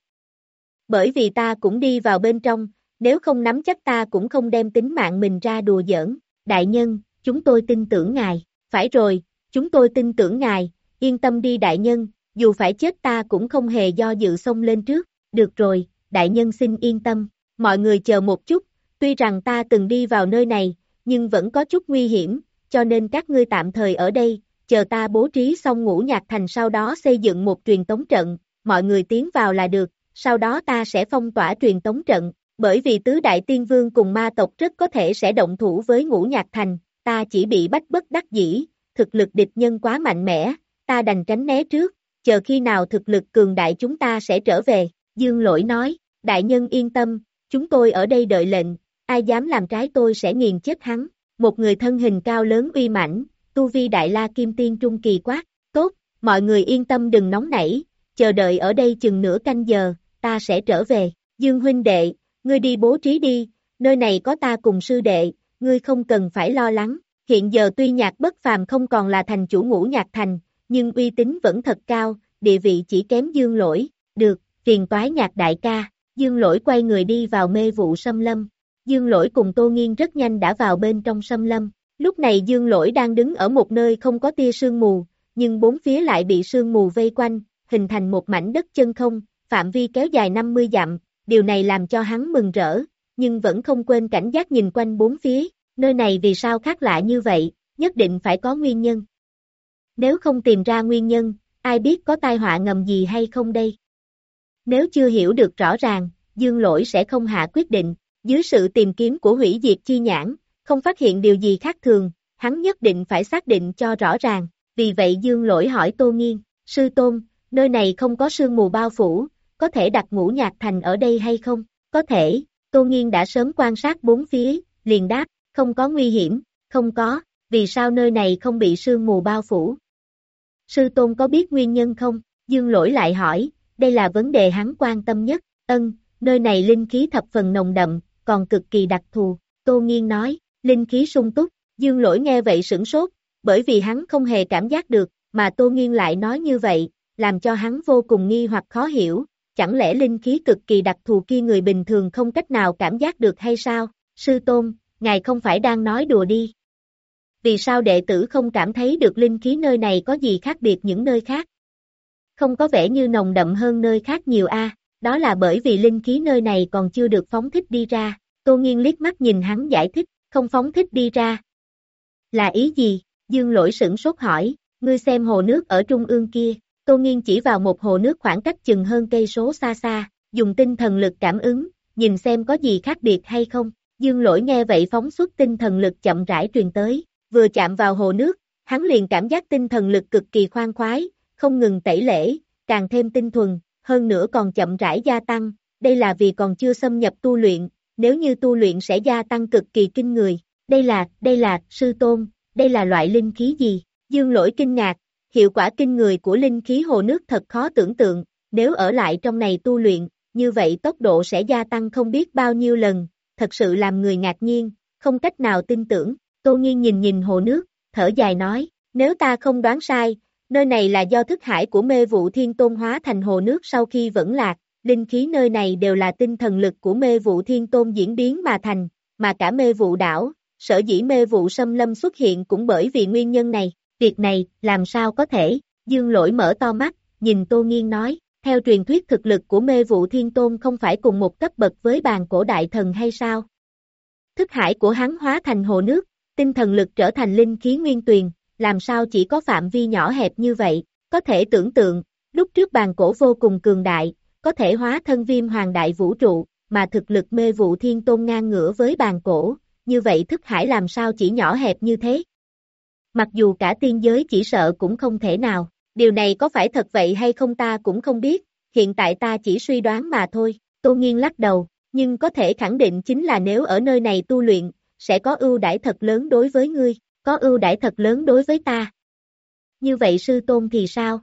Bởi vì ta cũng đi vào bên trong, nếu không nắm chắc ta cũng không đem tính mạng mình ra đùa giỡn, đại nhân, chúng tôi tin tưởng ngài, phải rồi, chúng tôi tin tưởng ngài, yên tâm đi đại nhân, dù phải chết ta cũng không hề do dự xông lên trước, được rồi, đại nhân xin yên tâm, mọi người chờ một chút, tuy rằng ta từng đi vào nơi này, nhưng vẫn có chút nguy hiểm, cho nên các ngươi tạm thời ở đây, chờ ta bố trí xong ngũ nhạc thành sau đó xây dựng một truyền tống trận, mọi người tiến vào là được, sau đó ta sẽ phong tỏa truyền tống trận, bởi vì tứ đại tiên vương cùng ma tộc rất có thể sẽ động thủ với ngũ nhạc thành, ta chỉ bị bách bất đắc dĩ, thực lực địch nhân quá mạnh mẽ, ta đành tránh né trước, chờ khi nào thực lực cường đại chúng ta sẽ trở về, dương lỗi nói, đại nhân yên tâm, chúng tôi ở đây đợi lệnh, ai dám làm trái tôi sẽ nghiền chết hắn, một người thân hình cao lớn uy mãnh, tu vi đại la kim tiên trung kỳ quát, tốt, mọi người yên tâm đừng nóng nảy, chờ đợi ở đây chừng nửa canh giờ, ta sẽ trở về, dương huynh đệ, ngươi đi bố trí đi, nơi này có ta cùng sư đệ, ngươi không cần phải lo lắng, hiện giờ tuy nhạc bất phàm không còn là thành chủ ngũ nhạc thành, nhưng uy tín vẫn thật cao, địa vị chỉ kém dương lỗi, được, phiền toái nhạc đại ca, dương lỗi quay người đi vào mê vụ xâm lâm, dương lỗi cùng tô nghiên rất nhanh đã vào bên trong xâm lâm, lúc này dương lỗi đang đứng ở một nơi không có tia sương mù, nhưng bốn phía lại bị sương mù vây quanh, hình thành một mảnh đất chân không, phạm vi kéo dài 50 dặm, điều này làm cho hắn mừng rỡ, nhưng vẫn không quên cảnh giác nhìn quanh bốn phía, nơi này vì sao khác lạ như vậy, nhất định phải có nguyên nhân. Nếu không tìm ra nguyên nhân, ai biết có tai họa ngầm gì hay không đây? Nếu chưa hiểu được rõ ràng, dương lỗi sẽ không hạ quyết định, dưới sự tìm kiếm của hủy diệt chi nhãn, không phát hiện điều gì khác thường, hắn nhất định phải xác định cho rõ ràng, vì vậy dương lỗi hỏi Tô Nghiên, sư tôn, nơi này không có sương mù bao phủ, có thể đặt ngũ nhạc thành ở đây hay không? Có thể, Tô Nghiên đã sớm quan sát bốn phía, liền đáp, không có nguy hiểm, không có, vì sao nơi này không bị sương mù bao phủ? Sư Tôn có biết nguyên nhân không? Dương lỗi lại hỏi, đây là vấn đề hắn quan tâm nhất, ân, nơi này linh khí thập phần nồng đậm, còn cực kỳ đặc thù, Tô Nghiên nói, linh khí sung túc, dương lỗi nghe vậy sửng sốt, bởi vì hắn không hề cảm giác được, mà Tô Nghiên lại nói như vậy, làm cho hắn vô cùng nghi hoặc khó hiểu, chẳng lẽ linh khí cực kỳ đặc thù kia người bình thường không cách nào cảm giác được hay sao? Sư Tôn, ngài không phải đang nói đùa đi. Vì sao đệ tử không cảm thấy được linh khí nơi này có gì khác biệt những nơi khác? Không có vẻ như nồng đậm hơn nơi khác nhiều a, đó là bởi vì linh khí nơi này còn chưa được phóng thích đi ra. Tô Nghiên liếc mắt nhìn hắn giải thích, không phóng thích đi ra. Là ý gì? Dương lỗi sửng sốt hỏi, ngươi xem hồ nước ở trung ương kia, Tô Nghiên chỉ vào một hồ nước khoảng cách chừng hơn cây số xa xa, dùng tinh thần lực cảm ứng, nhìn xem có gì khác biệt hay không. Dương lỗi nghe vậy phóng xuất tinh thần lực chậm rãi truyền tới, vừa chạm vào hồ nước, hắn liền cảm giác tinh thần lực cực kỳ khoan khoái, không ngừng tẩy lễ, càng thêm tinh thuần, hơn nữa còn chậm rãi gia tăng, đây là vì còn chưa xâm nhập tu luyện, nếu như tu luyện sẽ gia tăng cực kỳ kinh người. Đây là, đây là, sư tôn, đây là loại linh khí gì? Dương lỗi kinh ngạc, hiệu quả kinh người của linh khí hồ nước thật khó tưởng tượng, nếu ở lại trong này tu luyện, như vậy tốc độ sẽ gia tăng không biết bao nhiêu lần, thật sự làm người ngạc nhiên, không cách nào tin tưởng, Tô Nghiên nhìn nhìn hồ nước, thở dài nói, nếu ta không đoán sai, nơi này là do thức hải của mê vụ thiên tôn hóa thành hồ nước sau khi vẫn lạc, linh khí nơi này đều là tinh thần lực của mê vụ thiên tôn diễn biến mà thành, mà cả mê vụ đảo, sở dĩ mê vụ xâm lâm xuất hiện cũng bởi vì nguyên nhân này, việc này, làm sao có thể, dương lỗi mở to mắt, nhìn Tô Nghiên nói, theo truyền thuyết thực lực của mê vụ thiên tôn không phải cùng một cấp bậc với bàn cổ đại thần hay sao? Thức hải của hắn hóa thành hồ nước, tinh thần lực trở thành linh khí nguyên tuyền, làm sao chỉ có phạm vi nhỏ hẹp như vậy, có thể tưởng tượng, lúc trước bàn cổ vô cùng cường đại, có thể hóa thân viêm hoàng đại vũ trụ, mà thực lực mê vụ thiên tôn ngang ngửa với bàn cổ, như vậy thức hải làm sao chỉ nhỏ hẹp như thế? Mặc dù cả tiên giới chỉ sợ cũng không thể nào, điều này có phải thật vậy hay không ta cũng không biết, hiện tại ta chỉ suy đoán mà thôi, Tô Nghiên lắc đầu, nhưng có thể khẳng định chính là nếu ở nơi này tu luyện, sẽ có ưu đãi thật lớn đối với ngươi, có ưu đãi thật lớn đối với ta. Như vậy sư tôn thì sao?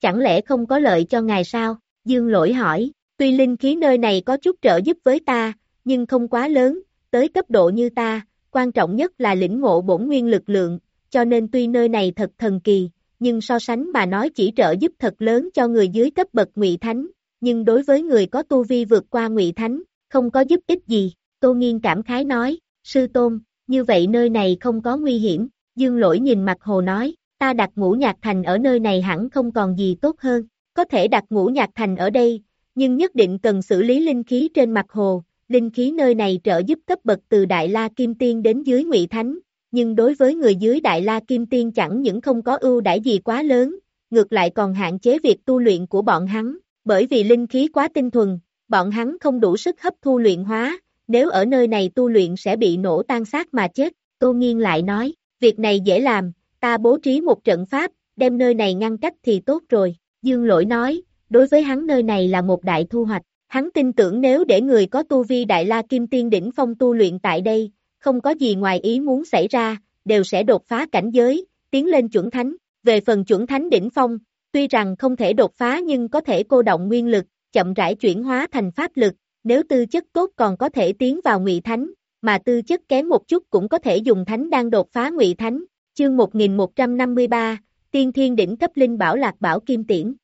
Chẳng lẽ không có lợi cho ngài sao? Dương lỗi hỏi, tuy linh khí nơi này có chút trợ giúp với ta, nhưng không quá lớn, tới cấp độ như ta, quan trọng nhất là lĩnh ngộ bổn nguyên lực lượng, cho nên tuy nơi này thật thần kỳ, nhưng so sánh mà nói chỉ trợ giúp thật lớn cho người dưới cấp bậc ngụy thánh, nhưng đối với người có tu vi vượt qua ngụy thánh, không có giúp ích gì. Tô Nghiên cảm khái nói, sư tôn, như vậy nơi này không có nguy hiểm, dương lỗi nhìn mặt hồ nói, ta đặt ngũ nhạc thành ở nơi này hẳn không còn gì tốt hơn, có thể đặt ngũ nhạc thành ở đây, nhưng nhất định cần xử lý linh khí trên mặt hồ, linh khí nơi này trợ giúp cấp bậc từ Đại La Kim Tiên đến dưới Ngụy Thánh, nhưng đối với người dưới Đại La Kim Tiên chẳng những không có ưu đãi gì quá lớn, ngược lại còn hạn chế việc tu luyện của bọn hắn, bởi vì linh khí quá tinh thuần, bọn hắn không đủ sức hấp thu luyện hóa, nếu ở nơi này tu luyện sẽ bị nổ tan xác mà chết, Tô Nghiên lại nói, việc này dễ làm, ta bố trí một trận pháp, đem nơi này ngăn cách thì tốt rồi, Dương Lỗi nói, đối với hắn nơi này là một đại thu hoạch, hắn tin tưởng nếu để người có tu vi đại la kim tiên đỉnh phong tu luyện tại đây, không có gì ngoài ý muốn xảy ra, đều sẽ đột phá cảnh giới, tiến lên chuẩn thánh, về phần chuẩn thánh đỉnh phong, tuy rằng không thể đột phá nhưng có thể cô động nguyên lực, chậm rãi chuyển hóa thành pháp lực, nếu tư chất tốt còn có thể tiến vào ngụy thánh, mà tư chất kém một chút cũng có thể dùng thánh đang đột phá ngụy thánh. Chương 1153, Tiên Thiên đỉnh cấp linh bảo lạc bảo kim tiễn.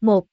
1.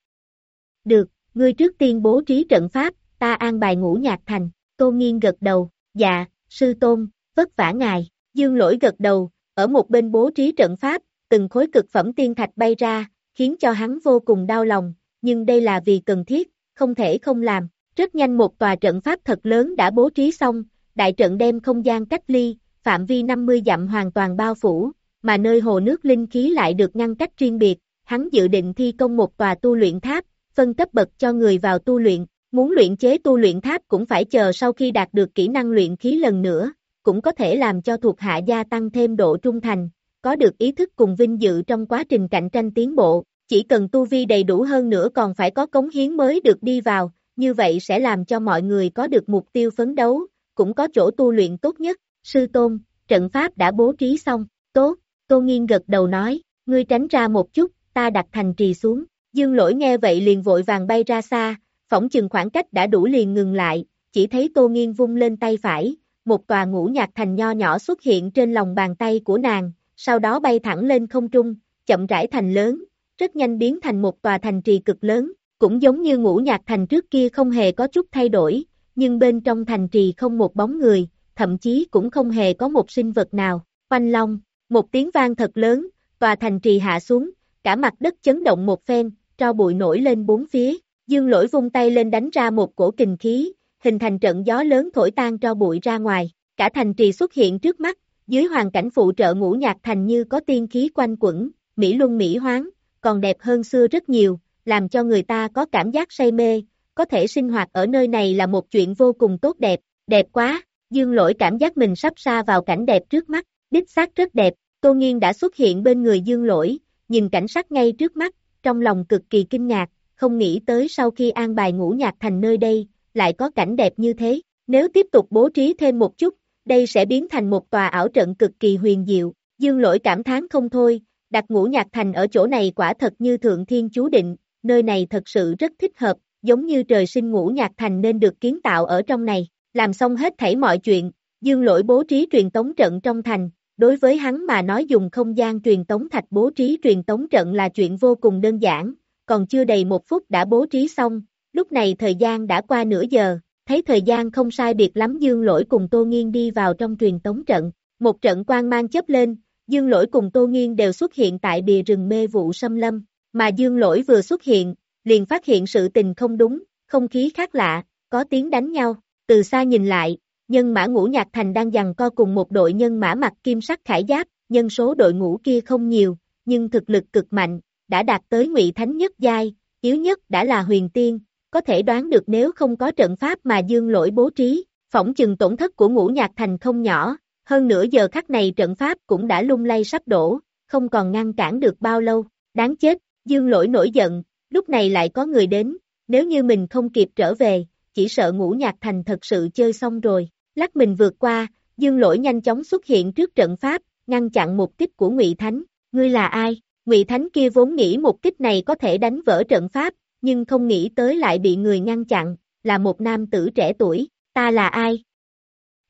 Được, ngươi trước tiên bố trí trận pháp, ta an bài ngũ nhạc thành, Tô Nghiên gật đầu, dạ, sư tôn, vất vả ngài, dương lỗi gật đầu, ở một bên bố trí trận pháp, từng khối cực phẩm tiên thạch bay ra, khiến cho hắn vô cùng đau lòng, nhưng đây là vì cần thiết, không thể không làm, rất nhanh một tòa trận pháp thật lớn đã bố trí xong, đại trận đem không gian cách ly, phạm vi 50 dặm hoàn toàn bao phủ, mà nơi hồ nước linh khí lại được ngăn cách riêng biệt, hắn dự định thi công một tòa tu luyện tháp, phân cấp bậc cho người vào tu luyện, muốn luyện chế tu luyện tháp cũng phải chờ sau khi đạt được kỹ năng luyện khí lần nữa, cũng có thể làm cho thuộc hạ gia tăng thêm độ trung thành, có được ý thức cùng vinh dự trong quá trình cạnh tranh tiến bộ, chỉ cần tu vi đầy đủ hơn nữa còn phải có cống hiến mới được đi vào, như vậy sẽ làm cho mọi người có được mục tiêu phấn đấu, cũng có chỗ tu luyện tốt nhất, sư tôn, trận pháp đã bố trí xong, tốt, Tô Nghiên gật đầu nói, ngươi tránh ra một chút, ta đặt thành trì xuống, dương lỗi nghe vậy liền vội vàng bay ra xa, phỏng chừng khoảng cách đã đủ liền ngừng lại, chỉ thấy Tô Nghiên vung lên tay phải, một tòa ngũ nhạc thành nho nhỏ xuất hiện trên lòng bàn tay của nàng, sau đó bay thẳng lên không trung, chậm rãi thành lớn, rất nhanh biến thành một tòa thành trì cực lớn, cũng giống như ngũ nhạc thành trước kia không hề có chút thay đổi, nhưng bên trong thành trì không một bóng người, thậm chí cũng không hề có một sinh vật nào, oanh long, một tiếng vang thật lớn, tòa thành trì hạ xuống, cả mặt đất chấn động một phen, tro bụi nổi lên bốn phía, dương lỗi vung tay lên đánh ra một cổ kình khí, hình thành trận gió lớn thổi tan cho bụi ra ngoài, cả thành trì xuất hiện trước mắt, dưới hoàn cảnh phụ trợ ngũ nhạc thành như có tiên khí quanh quẩn, Mỹ luân Mỹ hoáng, còn đẹp hơn xưa rất nhiều, làm cho người ta có cảm giác say mê, có thể sinh hoạt ở nơi này là một chuyện vô cùng tốt đẹp, đẹp quá, dương lỗi cảm giác mình sắp xa vào cảnh đẹp trước mắt, đích xác rất đẹp, Tô Nghiên đã xuất hiện bên người dương lỗi, nhìn cảnh sắc ngay trước mắt, trong lòng cực kỳ kinh ngạc, không nghĩ tới sau khi an bài ngũ nhạc thành nơi đây, lại có cảnh đẹp như thế, nếu tiếp tục bố trí thêm một chút, đây sẽ biến thành một tòa ảo trận cực kỳ huyền diệu, dương lỗi cảm thán không thôi, đặt ngũ nhạc thành ở chỗ này quả thật như thượng thiên chú định, nơi này thật sự rất thích hợp, giống như trời sinh ngũ nhạc thành nên được kiến tạo ở trong này, làm xong hết thảy mọi chuyện, dương lỗi bố trí truyền tống trận trong thành, đối với hắn mà nói dùng không gian truyền tống thạch bố trí truyền tống trận là chuyện vô cùng đơn giản, còn chưa đầy một phút đã bố trí xong, lúc này thời gian đã qua nửa giờ, thấy thời gian không sai biệt lắm dương lỗi cùng Tô Nghiên đi vào trong truyền tống trận, một trận quang mang chấp lên, dương lỗi cùng Tô Nghiên đều xuất hiện tại bìa rừng mê vụ xâm lâm, mà dương lỗi vừa xuất hiện, liền phát hiện sự tình không đúng, không khí khác lạ, có tiếng đánh nhau, từ xa nhìn lại, nhân mã ngũ nhạc thành đang dằn co cùng một đội nhân mã mặc kim sắc khải giáp, nhân số đội ngũ kia không nhiều, nhưng thực lực cực mạnh, đã đạt tới ngụy thánh nhất giai, yếu nhất đã là huyền tiên, có thể đoán được nếu không có trận pháp mà dương lỗi bố trí, phỏng chừng tổn thất của ngũ nhạc thành không nhỏ, hơn nửa giờ khắc này trận pháp cũng đã lung lay sắp đổ, không còn ngăn cản được bao lâu, đáng chết, dương lỗi nổi giận, lúc này lại có người đến, nếu như mình không kịp trở về, chỉ sợ ngũ nhạc thành thật sự chơi xong rồi, lắc mình vượt qua, dương lỗi nhanh chóng xuất hiện trước trận pháp, ngăn chặn mục kích của ngụy Thánh, ngươi là ai? Ngụy Thánh kia vốn nghĩ một kích này có thể đánh vỡ trận pháp, nhưng không nghĩ tới lại bị người ngăn chặn, là một nam tử trẻ tuổi, ta là ai?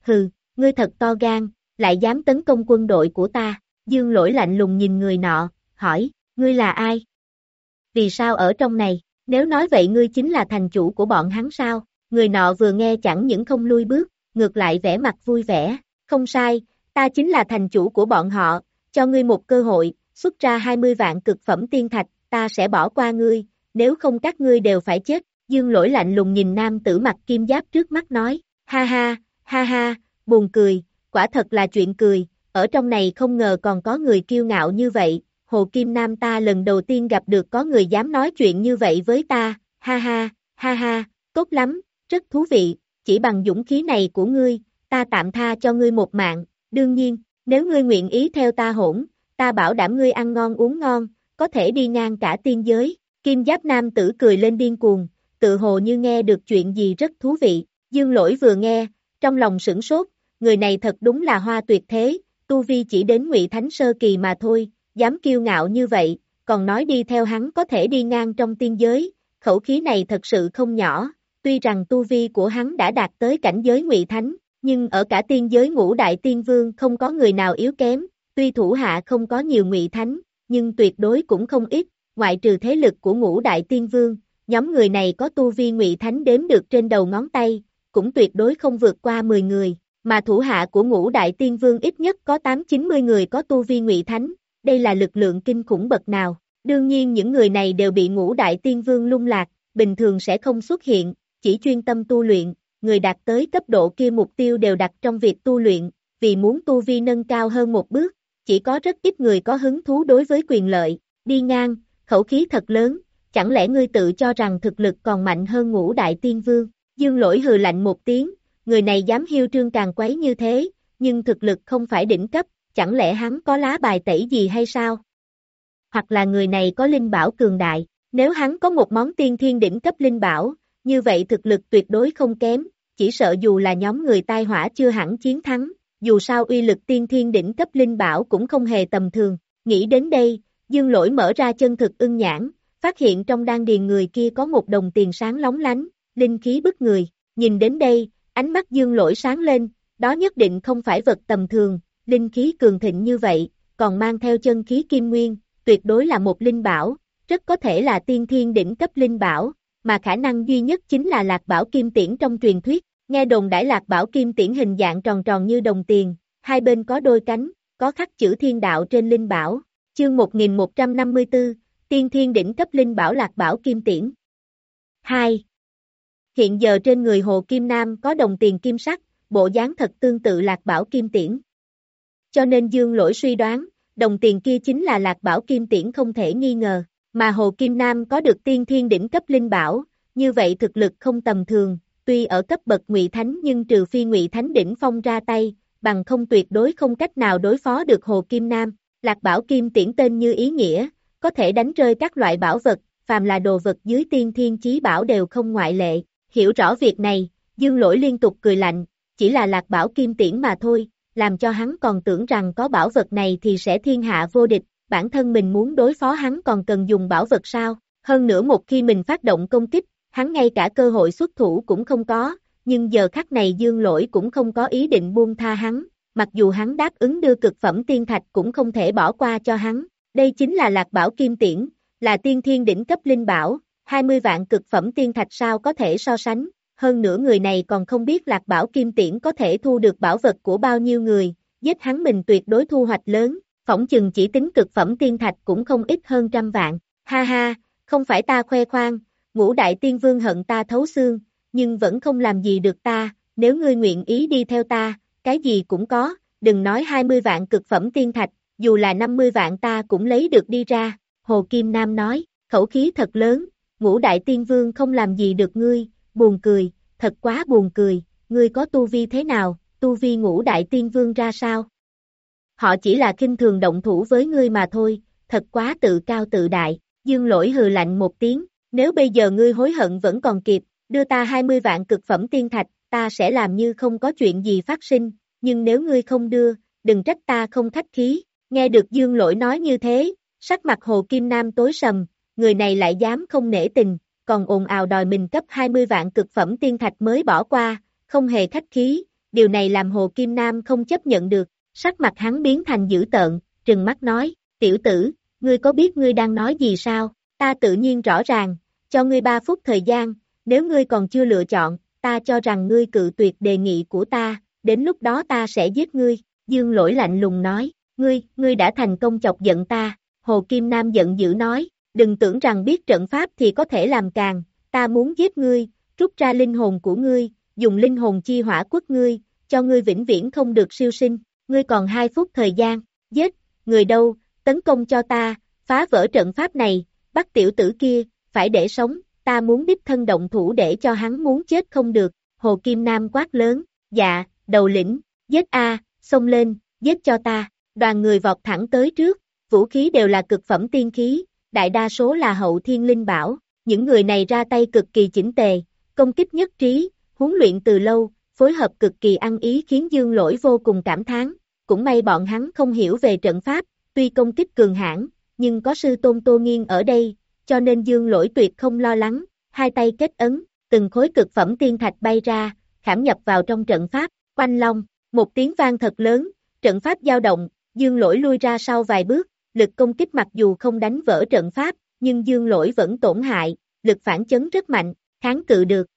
Hừ, ngươi thật to gan, lại dám tấn công quân đội của ta, dương lỗi lạnh lùng nhìn người nọ, hỏi, ngươi là ai? Vì sao ở trong này, nếu nói vậy ngươi chính là thành chủ của bọn hắn sao? Người nọ vừa nghe chẳng những không lui bước, ngược lại vẻ mặt vui vẻ, không sai, ta chính là thành chủ của bọn họ, cho ngươi một cơ hội, xuất ra 20 vạn cực phẩm tiên thạch, ta sẽ bỏ qua ngươi, nếu không các ngươi đều phải chết, dương lỗi lạnh lùng nhìn nam tử mặt kim giáp trước mắt nói, ha ha, ha ha, buồn cười, quả thật là chuyện cười, ở trong này không ngờ còn có người kiêu ngạo như vậy, Hồ Kim Nam ta lần đầu tiên gặp được có người dám nói chuyện như vậy với ta, ha ha, ha ha, tốt lắm, rất thú vị, chỉ bằng dũng khí này của ngươi, ta tạm tha cho ngươi một mạng, đương nhiên, nếu ngươi nguyện ý theo ta hỗn, ta bảo đảm ngươi ăn ngon uống ngon, có thể đi ngang cả tiên giới, kim giáp nam tử cười lên điên cuồng, tự hồ như nghe được chuyện gì rất thú vị, dương lỗi vừa nghe, trong lòng sửng sốt, người này thật đúng là hoa tuyệt thế, tu vi chỉ đến ngụy Thánh Sơ Kỳ mà thôi, dám kiêu ngạo như vậy, còn nói đi theo hắn có thể đi ngang trong tiên giới, khẩu khí này thật sự không nhỏ, tuy rằng tu vi của hắn đã đạt tới cảnh giới ngụy Thánh, nhưng ở cả tiên giới ngũ đại tiên vương không có người nào yếu kém, tuy thủ hạ không có nhiều ngụy Thánh, nhưng tuyệt đối cũng không ít, ngoại trừ thế lực của ngũ đại tiên vương, nhóm người này có tu vi ngụy Thánh đếm được trên đầu ngón tay, cũng tuyệt đối không vượt qua 10 người, mà thủ hạ của ngũ đại tiên vương ít nhất có 8-90 người có tu vi ngụy thánh, đây là lực lượng kinh khủng bậc nào. Đương nhiên những người này đều bị ngũ đại tiên vương lung lạc, bình thường sẽ không xuất hiện, chỉ chuyên tâm tu luyện, người đạt tới cấp độ kia mục tiêu đều đặt trong việc tu luyện, vì muốn tu vi nâng cao hơn một bước, chỉ có rất ít người có hứng thú đối với quyền lợi, đi ngang, khẩu khí thật lớn, chẳng lẽ ngươi tự cho rằng thực lực còn mạnh hơn ngũ đại tiên vương, dương lỗi hừ lạnh một tiếng, người này dám hiêu trương càng quấy như thế, nhưng thực lực không phải đỉnh cấp, chẳng lẽ hắn có lá bài tẩy gì hay sao? Hoặc là người này có linh bảo cường đại, nếu hắn có một món tiên thiên đỉnh cấp linh bảo, như vậy thực lực tuyệt đối không kém, chỉ sợ dù là nhóm người tai hỏa chưa hẳn chiến thắng, dù sao uy lực tiên thiên đỉnh cấp linh bảo cũng không hề tầm thường, nghĩ đến đây, dương lỗi mở ra chân thực ưng nhãn, phát hiện trong đan điền người kia có một đồng tiền sáng lóng lánh, linh khí bức người, nhìn đến đây, ánh mắt dương lỗi sáng lên, đó nhất định không phải vật tầm thường, linh khí cường thịnh như vậy, còn mang theo chân khí kim nguyên, tuyệt đối là một linh bảo, rất có thể là tiên thiên đỉnh cấp linh bảo, mà khả năng duy nhất chính là lạc bảo kim tiễn trong truyền thuyết, nghe đồn đại lạc bảo kim tiễn hình dạng tròn tròn như đồng tiền, hai bên có đôi cánh, có khắc chữ thiên đạo trên linh bảo, chương 1154, tiên thiên đỉnh cấp linh bảo lạc bảo kim tiễn. 2. Hiện giờ trên người Hồ Kim Nam có đồng tiền kim sắc, bộ dáng thật tương tự lạc bảo kim tiễn. Cho nên Dương lỗi suy đoán, đồng tiền kia chính là lạc bảo kim tiễn không thể nghi ngờ, mà Hồ Kim Nam có được tiên thiên đỉnh cấp linh bảo, như vậy thực lực không tầm thường, tuy ở cấp bậc ngụy thánh nhưng trừ phi ngụy thánh đỉnh phong ra tay, bằng không tuyệt đối không cách nào đối phó được Hồ Kim Nam. Lạc bảo kim tiễn tên như ý nghĩa, có thể đánh rơi các loại bảo vật, phàm là đồ vật dưới tiên thiên chí bảo đều không ngoại lệ. Hiểu rõ việc này, dương lỗi liên tục cười lạnh, chỉ là lạc bảo kim tiễn mà thôi, làm cho hắn còn tưởng rằng có bảo vật này thì sẽ thiên hạ vô địch, bản thân mình muốn đối phó hắn còn cần dùng bảo vật sao, hơn nữa một khi mình phát động công kích, hắn ngay cả cơ hội xuất thủ cũng không có, nhưng giờ khắc này dương lỗi cũng không có ý định buông tha hắn, mặc dù hắn đáp ứng đưa cực phẩm tiên thạch cũng không thể bỏ qua cho hắn, đây chính là lạc bảo kim tiễn, là tiên thiên đỉnh cấp linh bảo, 20 vạn cực phẩm tiên thạch sao có thể so sánh, hơn nữa người này còn không biết lạc bảo kim tiễn có thể thu được bảo vật của bao nhiêu người, giết hắn mình tuyệt đối thu hoạch lớn, phỏng chừng chỉ tính cực phẩm tiên thạch cũng không ít hơn trăm vạn, ha ha, không phải ta khoe khoang, ngũ đại tiên vương hận ta thấu xương, nhưng vẫn không làm gì được ta, nếu ngươi nguyện ý đi theo ta, cái gì cũng có, đừng nói 20 vạn cực phẩm tiên thạch, dù là 50 vạn ta cũng lấy được đi ra, Hồ Kim Nam nói, khẩu khí thật lớn, ngũ đại tiên vương không làm gì được ngươi, buồn cười, thật quá buồn cười, ngươi có tu vi thế nào, tu vi ngũ đại tiên vương ra sao? Họ chỉ là kinh thường động thủ với ngươi mà thôi, thật quá tự cao tự đại, dương lỗi hừ lạnh một tiếng, nếu bây giờ ngươi hối hận vẫn còn kịp, đưa ta 20 vạn cực phẩm tiên thạch, ta sẽ làm như không có chuyện gì phát sinh, nhưng nếu ngươi không đưa, đừng trách ta không khách khí, nghe được dương lỗi nói như thế, sắc mặt hồ kim nam tối sầm, người này lại dám không nể tình, còn ồn ào đòi mình cấp 20 vạn cực phẩm tiên thạch mới bỏ qua, không hề khách khí, điều này làm hồ kim nam không chấp nhận được, sắc mặt hắn biến thành dữ tợn, trừng mắt nói, tiểu tử, ngươi có biết ngươi đang nói gì sao, ta tự nhiên rõ ràng, cho ngươi 3 phút thời gian, nếu ngươi còn chưa lựa chọn, ta cho rằng ngươi cự tuyệt đề nghị của ta, đến lúc đó ta sẽ giết ngươi, dương lỗi lạnh lùng nói, ngươi, ngươi đã thành công chọc giận ta, Hồ Kim Nam giận dữ nói, đừng tưởng rằng biết trận pháp thì có thể làm càng, ta muốn giết ngươi, rút ra linh hồn của ngươi, dùng linh hồn chi hỏa quất ngươi, cho ngươi vĩnh viễn không được siêu sinh, ngươi còn 2 phút thời gian, giết, người đâu, tấn công cho ta, phá vỡ trận pháp này, bắt tiểu tử kia, phải để sống, ta muốn đích thân động thủ để cho hắn muốn chết không được, Hồ Kim Nam quát lớn, dạ, đầu lĩnh, giết A, xông lên, giết cho ta, đoàn người vọt thẳng tới trước, vũ khí đều là cực phẩm tiên khí, đại đa số là hậu thiên linh bảo, những người này ra tay cực kỳ chỉnh tề, công kích nhất trí, huấn luyện từ lâu, phối hợp cực kỳ ăn ý khiến dương lỗi vô cùng cảm thán, cũng may bọn hắn không hiểu về trận pháp, tuy công kích cường hãn nhưng có sư tôn tô nghiên ở đây, cho nên dương lỗi tuyệt không lo lắng, hai tay kết ấn, từng khối cực phẩm tiên thạch bay ra, khảm nhập vào trong trận pháp, quanh long, một tiếng vang thật lớn, trận pháp dao động, dương lỗi lui ra sau vài bước, lực công kích mặc dù không đánh vỡ trận pháp, nhưng dương lỗi vẫn tổn hại, lực phản chấn rất mạnh, kháng cự được.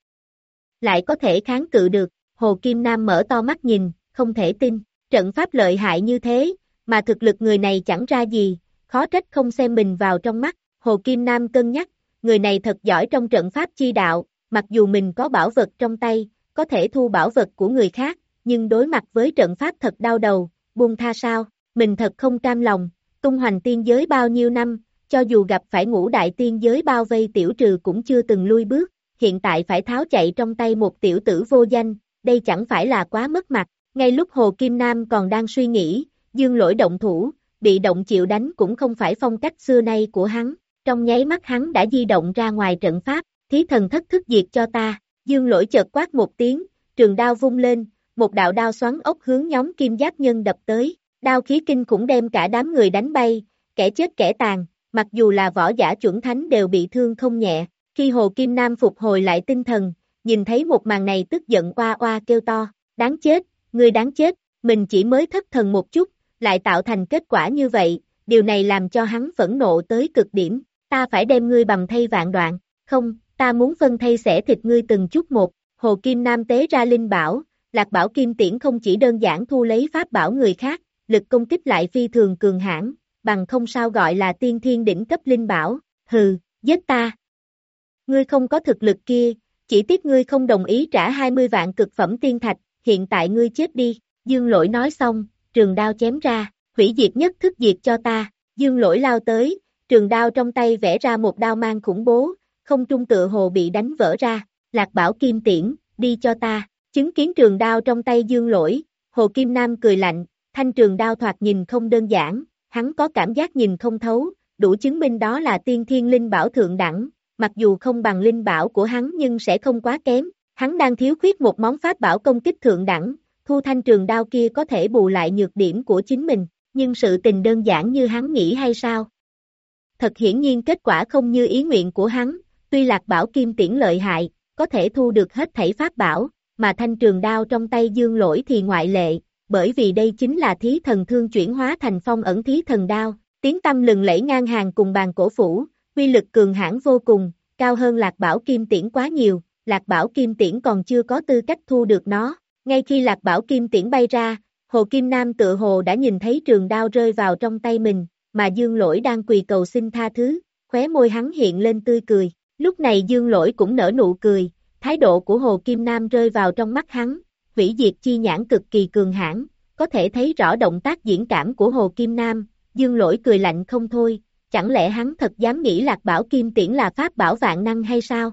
Lại có thể kháng cự được, Hồ Kim Nam mở to mắt nhìn, không thể tin, trận pháp lợi hại như thế, mà thực lực người này chẳng ra gì, khó trách không xem mình vào trong mắt, Hồ Kim Nam cân nhắc, người này thật giỏi trong trận pháp chi đạo, mặc dù mình có bảo vật trong tay, có thể thu bảo vật của người khác, nhưng đối mặt với trận pháp thật đau đầu, buông tha sao, mình thật không cam lòng, tung hoành tiên giới bao nhiêu năm, cho dù gặp phải ngũ đại tiên giới bao vây tiểu trừ cũng chưa từng lui bước, hiện tại phải tháo chạy trong tay một tiểu tử vô danh, đây chẳng phải là quá mất mặt, ngay lúc Hồ Kim Nam còn đang suy nghĩ, dương lỗi động thủ, bị động chịu đánh cũng không phải phong cách xưa nay của hắn, trong nháy mắt hắn đã di động ra ngoài trận pháp, thí thần thất thức diệt cho ta, dương lỗi chợt quát một tiếng, trường đao vung lên, một đạo đao xoắn ốc hướng nhóm kim giáp nhân đập tới, đao khí kinh khủng đem cả đám người đánh bay, kẻ chết kẻ tàn, mặc dù là võ giả chuẩn thánh đều bị thương không nhẹ, khi Hồ Kim Nam phục hồi lại tinh thần, nhìn thấy một màn này tức giận oa oa kêu to, đáng chết, người đáng chết, mình chỉ mới thất thần một chút, lại tạo thành kết quả như vậy, điều này làm cho hắn phẫn nộ tới cực điểm, ta phải đem ngươi bằng thay vạn đoạn, không, ta muốn phân thay xẻ thịt ngươi từng chút một, Hồ Kim Nam tế ra linh bảo, Lạc Bảo Kim Tiễn không chỉ đơn giản thu lấy pháp bảo người khác, lực công kích lại phi thường cường hãn, bằng không sao gọi là tiên thiên đỉnh cấp linh bảo, hừ, giết ta. Ngươi không có thực lực kia, chỉ tiếc ngươi không đồng ý trả 20 vạn cực phẩm tiên thạch, hiện tại ngươi chết đi, dương lỗi nói xong, trường đao chém ra, hủy diệt nhất thức diệt cho ta, dương lỗi lao tới, trường đao trong tay vẽ ra một đao mang khủng bố, không trung tựa hồ bị đánh vỡ ra, lạc bảo kim tiễn, đi cho ta, chứng kiến trường đao trong tay dương lỗi, hồ kim nam cười lạnh, thanh trường đao thoạt nhìn không đơn giản, hắn có cảm giác nhìn không thấu, đủ chứng minh đó là tiên thiên linh bảo thượng đẳng, mặc dù không bằng linh bảo của hắn nhưng sẽ không quá kém, hắn đang thiếu khuyết một món pháp bảo công kích thượng đẳng, thu thanh trường đao kia có thể bù lại nhược điểm của chính mình, nhưng sự tình đơn giản như hắn nghĩ hay sao? Thật hiển nhiên kết quả không như ý nguyện của hắn, tuy lạc bảo kim tiễn lợi hại, có thể thu được hết thảy pháp bảo, mà thanh trường đao trong tay dương lỗi thì ngoại lệ, bởi vì đây chính là thí thần thương chuyển hóa thành phong ẩn thí thần đao, tiếng tâm lừng lẫy ngang hàng cùng bàn cổ phủ, quy lực cường hãn vô cùng, cao hơn lạc bảo kim tiễn quá nhiều, lạc bảo kim tiễn còn chưa có tư cách thu được nó, ngay khi lạc bảo kim tiễn bay ra, Hồ Kim Nam tự hồ đã nhìn thấy trường đao rơi vào trong tay mình, mà dương lỗi đang quỳ cầu xin tha thứ, khóe môi hắn hiện lên tươi cười, lúc này dương lỗi cũng nở nụ cười, thái độ của Hồ Kim Nam rơi vào trong mắt hắn, vĩ diệt chi nhãn cực kỳ cường hãn, có thể thấy rõ động tác diễn cảm của Hồ Kim Nam, dương lỗi cười lạnh không thôi, chẳng lẽ hắn thật dám nghĩ lạc bảo kim tiễn là pháp bảo vạn năng hay sao?